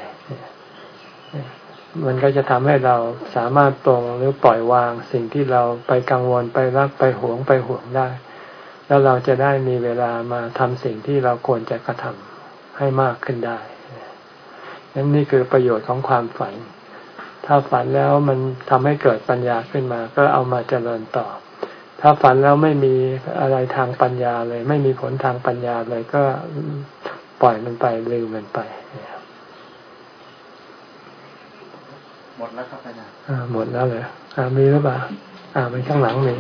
มันก็จะทำให้เราสามารถตรงหรือปล่อยวางสิ่งที่เราไปกังวลไปรักไปหวงไปห่วงได้ แล้วเราจะได้มีเวลามาทำสิ่งที่เราควรจะกระทำให้มากขึ้นได้นั่นนี่คือประโยชน์ของความฝัน ถ้าฝันแล้วมันทำให้เกิดปัญญาขึ้นมา ก็เอามาเจริญต่อ ถ้าฝันแล้วไม่มีอะไรทางปัญญาเลย ไม่มีผลทางปัญญาเลยก็ปล่อยมันไปลืมมันไป หมดแล้วครับอาจารย์อ่าหมดแล้วเลยอ่ามีหรือเปล่าอ่าเป็นข้างหลังมี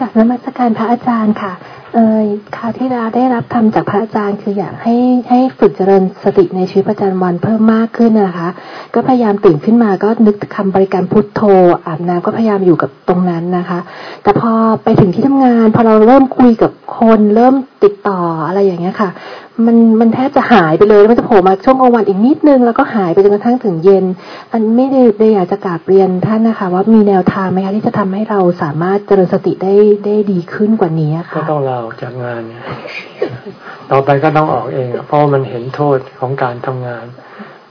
กับนมัสการพระอาจารย์ค่ะเออคราวที่เราได้รับทำจากพระอาจารย์คืออยากให้ให้ฝึกเจริญสติในชีวิตประจำวันเพิ่มมากขึ้นนะคะ ก็พยายามตื่นขึ้นมาก็นึกคำบริการพุทโธอาบน้ำก็พยายามอยู่กับตรงนั้นนะคะ แต่พอไปถึงที่ทำงาน พอเราเริ่มคุยกับคนเริ่มติดต่ออะไรอย่างเงี้ยค่ะ มันมันแทบจะหายไปเลยมันจะโผล่มาช่วงกลางวันอีกนิดนึงแล้วก็หายไปจนกระทั่งถึงเย็น อันไม่ได้ได้อยากจะกราบเรียนท่านนะคะ ว่ามีแนวทางไหมคะที่จะทำให้เราสามารถเจริญสติได้ได้ดีขึ้นกว่านี้ค่ะก็ต้องลาออกจากงานเนี่ยต่อไปก็ต้องออกเอง เพราะมันเห็นโทษของการทำงาน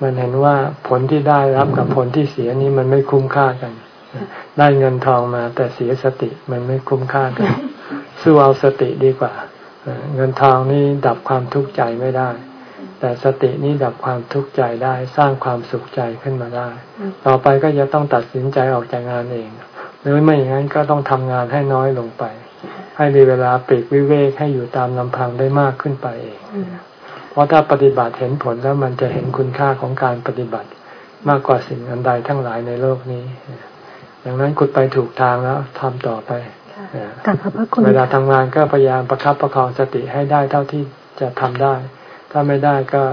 มันเห็นว่าผลที่ได้รับกับผลที่เสียนี้มันไม่คุ้มค่ากัน ได้เงินทองมา แต่เสียสติมันไม่คุ้มค่ากันสู้เอาสติดีกว่าเออเงินทองนี่ดับความทุกข์ใจไม่ได้ แต่สตินี่ดับความทุกข์ใจได้ สร้างความสุขใจขึ้นมาได้ ต่อไปก็จะต้องตัดสินใจออกจากงานเอง หรือไม่อย่างนั้นก็ต้องทำงานให้น้อยลงไป ให้มีเวลาปลีกวิเวกให้อยู่ตามลำพังได้มากขึ้นไปเองเพราะถ้าปฏิบัติเห็นผลแล้วมันจะเห็นคุณค่าของการปฏิบัติมากกว่าสิ่งอันใดทั้งหลายในโลกนี้ ดังนั้นคุณไปถูกทางแล้วทำต่อไปกราบขอบพระคุณเวลาทำงานก็พยายามประครับประคองสติให้ได้เท่าที่จะทำได้ ถ้าไม่ได้ก็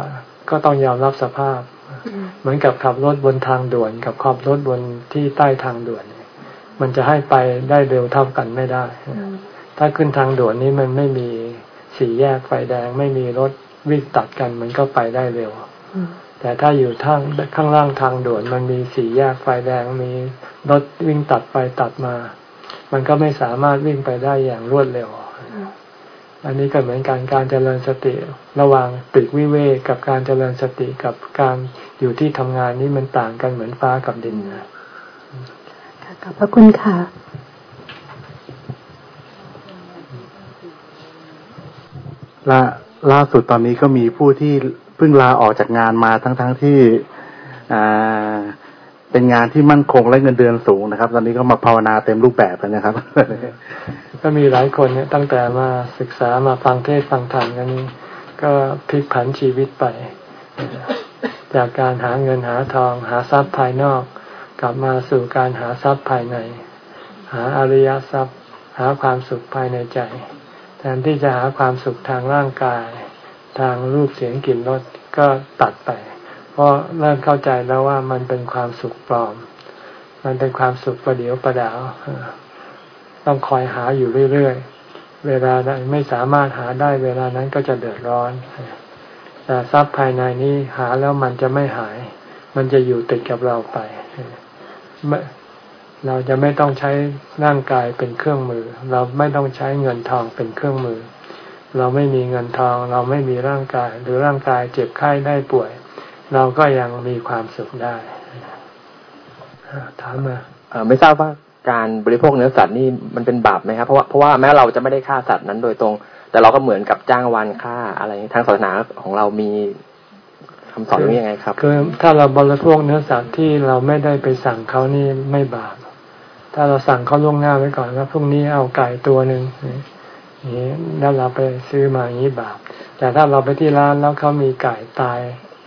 ก็ต้องยอมรับสภาพ เหมือนกับขับรถบนทางด่วน กับขับรถบนที่ใต้ทางด่วน มันจะให้ไปได้เร็วเท่ากันไม่ได้ ถ้าขึ้นทางด่วนนี้มันไม่มีสี่แยกไฟแดง ไม่มีรถวิ่งตัดกันมันก็ไปได้เร็ว แต่ถ้าอยู่ทางข้างล่างทางด่วนมันมีสี่แยกไฟแดงมีรถวิ่งตัดไปตัดมา มันก็ไม่สามารถวิ่งไปได้อย่างรวดเร็ว อันนี้ก็เหมือนการการเจริญสติ ระหว่างปลีกวิเวกกับการเจริญสติกับการอยู่ที่ทำงานนี่มันต่างกันเหมือนฟ้ากับดินนะขอบพระคุณค่ะ ล่าล่าสุดตอนนี้ก็มีผู้ที่เพิ่งลาออกจากงานมาทั้งๆทที่เป็นงานที่มั่นคงและเงินเดือนสูงนะครับ ตอนนี้ก็มาภาวนาเต็มรูปแบบแล้วนะครับ ก็มีหลายคนเนี่ยตั้งแต่มาศึกษามาฟังเทศฟังธรรมกันนี้ก็พลิกผันชีวิตไป จากการหาเงินหาทอง หาทรัพย์ภายนอก กลับมาสู่การหาทรัพย์ภายใน หาอริยทรัพย์ หาความสุขภายในใจ ทนที่จะหาความสุขทางร่างกาย ทางรูปเสียงกลิ่นรสก็ตัดไป เพราะเริ่มเข้าใจแล้วว่ามันเป็นความสุขปลอม มันเป็นความสุขประเดียวประดาวต้องคอยหาอยู่เรื่อยๆ เวลาใดไม่สามารถหาได้เวลานั้นก็จะเดือดร้อน แต่ทรัพย์ภายในนี้หาแล้วมันจะไม่หาย มันจะอยู่ติดกับเราไป เราจะไม่ต้องใช้ร่างกายเป็นเครื่องมือ เราไม่ต้องใช้เงินทองเป็นเครื่องมือ เราไม่มีเงินทอง เราไม่มีร่างกาย หรือร่างกายเจ็บไข้ได้ป่วย เราก็ยังมีความสุขได้ถามมาเอ่อไม่ทราบว่าการบริโภคเนื้อสัตว์นี่มันเป็นบาปไหมครับเพราะว่าเพราะว่าแม้เราจะไม่ได้ฆ่าสัตว์นั้นโดยตรง แต่เราก็เหมือนกับจ้างวานฆ่าอะไรทางศาสนาของเรามีคำสอนเรื่องนี้ยังไงครับคือถ้าเราบริโภคเนื้อสัตว์ที่เราไม่ได้ไปสั่งเขานี่ไม่บาป ถ้าเราสั่งเขาล่วงหน้าไว้ก่อนว่าพรุ่งนี้เอาไก่ตัวหนึ่งนี่แล้วเราไปซื้อมาอย่างนี้บาป แต่ถ้าเราไปที่ร้านแล้วเขามีไก่ตาย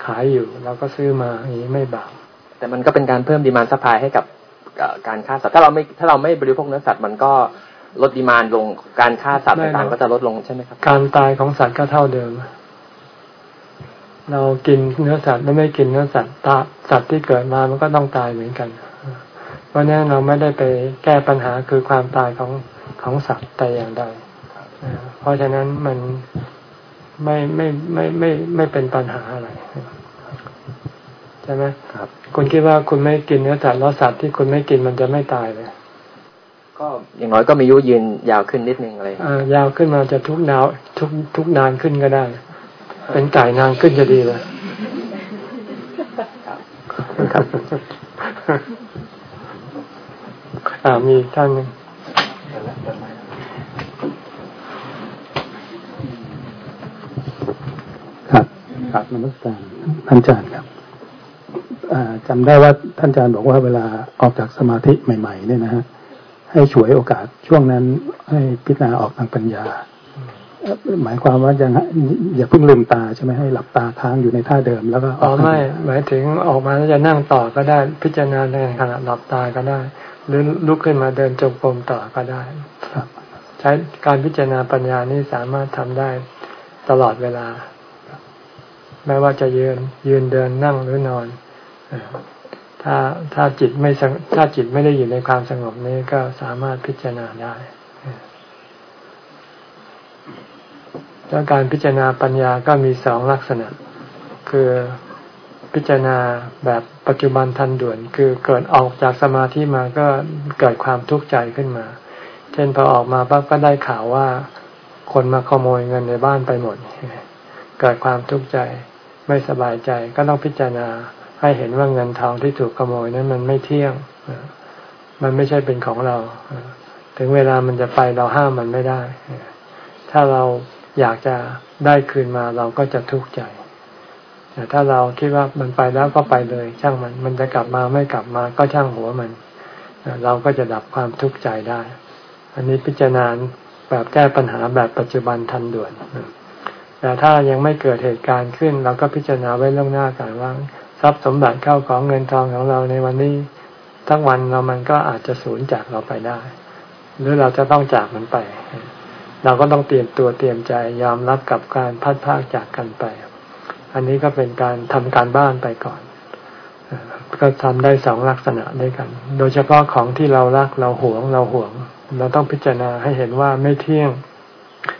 ขายอยู่เราก็ซื้อมาอย่างนี้ไม่บาป แต่มันก็เป็นการเพิ่ม demand supply ให้กับเอ่อการฆ่าสัตว์ถ้าเราไม่ถ้าเราไม่บริโภคเนื้อสัตว์มันก็ลด demand ลงการฆ่าสัตว์ไม่ต่างหรอกๆก็จะลดลงใช่ไหมครับ การตายของสัตว์ก็เท่าเดิม เรากินเนื้อสัตว์และไม่กินเนื้อสัตว์ตาสัตว์ที่เกิดมามันก็ต้องตายเหมือนกันเพ ราะนั้นเราไม่ได้ไปแก้ปัญหาคือความตายของของสัตว์แต่อย่างใดอ่าเพราะฉะนั้นมันไม่ไม่ไม่ไม่ไม่เป็นปัญหาอะไรใช่ไหมครับคุณคิดว่าคุณไม่กินเนื้อสัตว์แล้วสัตว์ที่คุณไม่กินมันจะไม่ตายเลยก็อย่างน้อยก็มีอายุยืนยาวขึ้นนิดนึงอะไรอย่างเงี้ยอ่ายาวขึ้นมาจะทุกนาวทุกทุกนานขึ้นก็ได้ เป็นไก่นานขึ้นจะดีเลยครับ อ่ามีท่านหนึ่งครับครับนมัสการท่านอาจารย์ครับอ่าจำได้ว่าท่านอาจารย์บอกว่าเวลาออกจากสมาธิใหม่ ๆ เนี่ยนะฮะให้ฉวยโอกาสช่วงนั้นให้พิจารณาออกทางปัญญาเอ่อหมายความว่ายังอย่าเพิ่งลืมตาใช่ไหมให้หลับตาค้างอยู่ในท่าเดิมแล้วก็อ๋อทางไม่หมายถึงออกมาแล้วจะนั่งต่อก็ได้พิจารณาในขณะหลับตาก็ได้ หรือลุกขึ้นมาเดินจงกรมต่อก็ได้ใช้การพิจารณาปัญญานี่สามารถทำได้ตลอดเวลาไม่ว่าจะยืนยืนเดินนั่งหรือนอนถ้าถ้าจิตไม่สงถ้าจิตไม่ได้อยู่ในความสงบนี้ก็สามารถพิจารณาได้แล้วการพิจารณาปัญญาก็มีสองลักษณะ คือ พิจารณาแบบปัจจุบันทันด่วน คือเกิดออกจากสมาธิมาก็เกิดความทุกข์ใจขึ้นมา เช่นพอออกมาปั๊บก็ได้ข่าวว่า คนมาขโมยเงินในบ้านไปหมด เกิดความทุกข์ใจไม่สบายใจก็ต้องพิจารณาให้เห็นว่าเงินทองที่ถูกขโมยนั้นมันไม่เที่ยง มันไม่ใช่เป็นของเรา ถึงเวลามันจะไปเราห้ามมันไม่ได้ ถ้าเราอยากจะได้คืนมาเราก็จะทุกข์ใจ แต่ถ้าเราคิดว่ามันไปแล้วก็ไปเลย ช่างมัน มันจะกลับมาไม่กลับมาก็ช่างหัวมัน เราก็จะดับความทุกข์ใจได้ อันนี้พิจารณาแบบแก้ปัญหาแบบปัจจุบันทันด่วน แต่ถ้ายังไม่เกิดเหตุการณ์ขึ้น เราก็พิจารณาไว้ล่วงหน้ากันว่าทรัพย์สมบัติเข้าของเงินทองของเราในวันนี้ ทั้งวันเรามันก็อาจจะสูญจากเราไปได้ หรือเราจะต้องจากมันไป เราก็ต้องเตรียมตัวเตรียมใจยอมรับกับการพัดพากจากกันไป อันนี้ก็เป็นการทำการบ้านไปก่อน ก็ทำได้สองลักษณะด้วยกัน โดยเฉพาะของที่เรารักเราหวงเราหวง เราต้องพิจารณาให้เห็นว่าไม่เที่ยง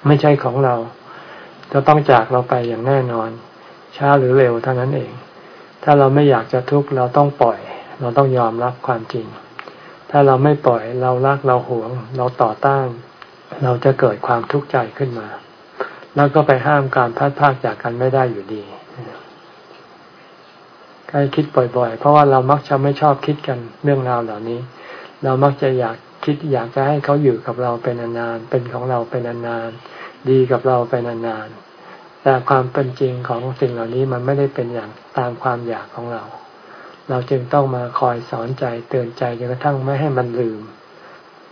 ไม่ใช่ของเรา จะต้องจากเราไปอย่างแน่นอน ช้าหรือเร็วเท่านั้นเอง ถ้าเราไม่อยากจะทุกข์เราต้องปล่อย เราต้องยอมรับความจริง ถ้าเราไม่ปล่อยเรารักเราหวง เราต่อต้าน เราจะเกิดความทุกข์ใจขึ้นมา แล้วก็ไปห้ามการพัดพากจากกันไม่ได้อยู่ดี ใครคิดบ่อย ๆ เพราะว่าเรามักจะไม่ชอบคิดกันเรื่องราวเหล่านี้ เรามักจะอยากคิดอยากจะให้เขาอยู่กับเราเป็นนานๆเป็นของเราเป็นนานๆดีกับเราเป็นนานๆแต่ความเป็นจริงของสิ่งเหล่านี้มันไม่ได้เป็นอย่างตามความอยากของเรา เราจึงต้องมาคอยสอนใจเตือนใจจนกระทั่งไม่ให้มันลืม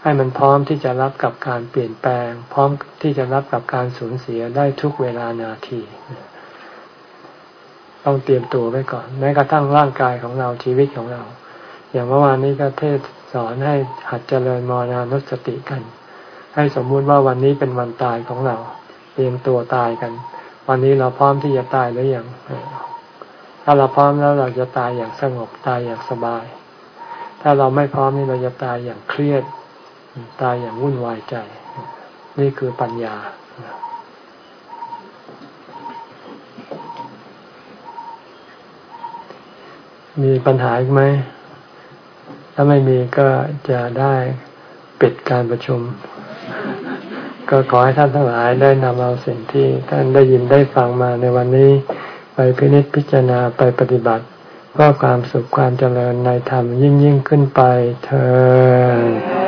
ให้มันพร้อมที่จะรับกับการเปลี่ยนแปลง พร้อมที่จะรับกับการสูญเสียได้ทุกเวลานาที ต้องเตรียมตัวไว้ก่อน แม้กระทั่งร่างกายของเราชีวิตของเรา อย่างเมื่อวานนี้ก็เทศสอนให้หัดเจริญมรณานุสติกัน ให้สมมุติว่าวันนี้เป็นวันตายของเรา เตรียมตัวตายกัน วันนี้เราพร้อมที่จะตายหรือยังถ้าเราพร้อมแล้วเราจะตายอย่างสงบตายอย่างสบาย ถ้าเราไม่พร้อมนี่เราจะตายอย่างเครียด ตายอย่างวุ่นวายใจ นี่คือปัญญา มีปัญหาอีกไหม ถ้าไม่มีก็จะได้ปิดการประชุม ก็ขอให้ท่านทั้งหลายได้นำเอาสิ่งที่ท่านได้ยินได้ฟังมาในวันนี้ ไปพินิจพิจารณาไปปฏิบัติเพื่อความสุขความเจริญในธรรมยิ่งยิ่งขึ้นไปเธอ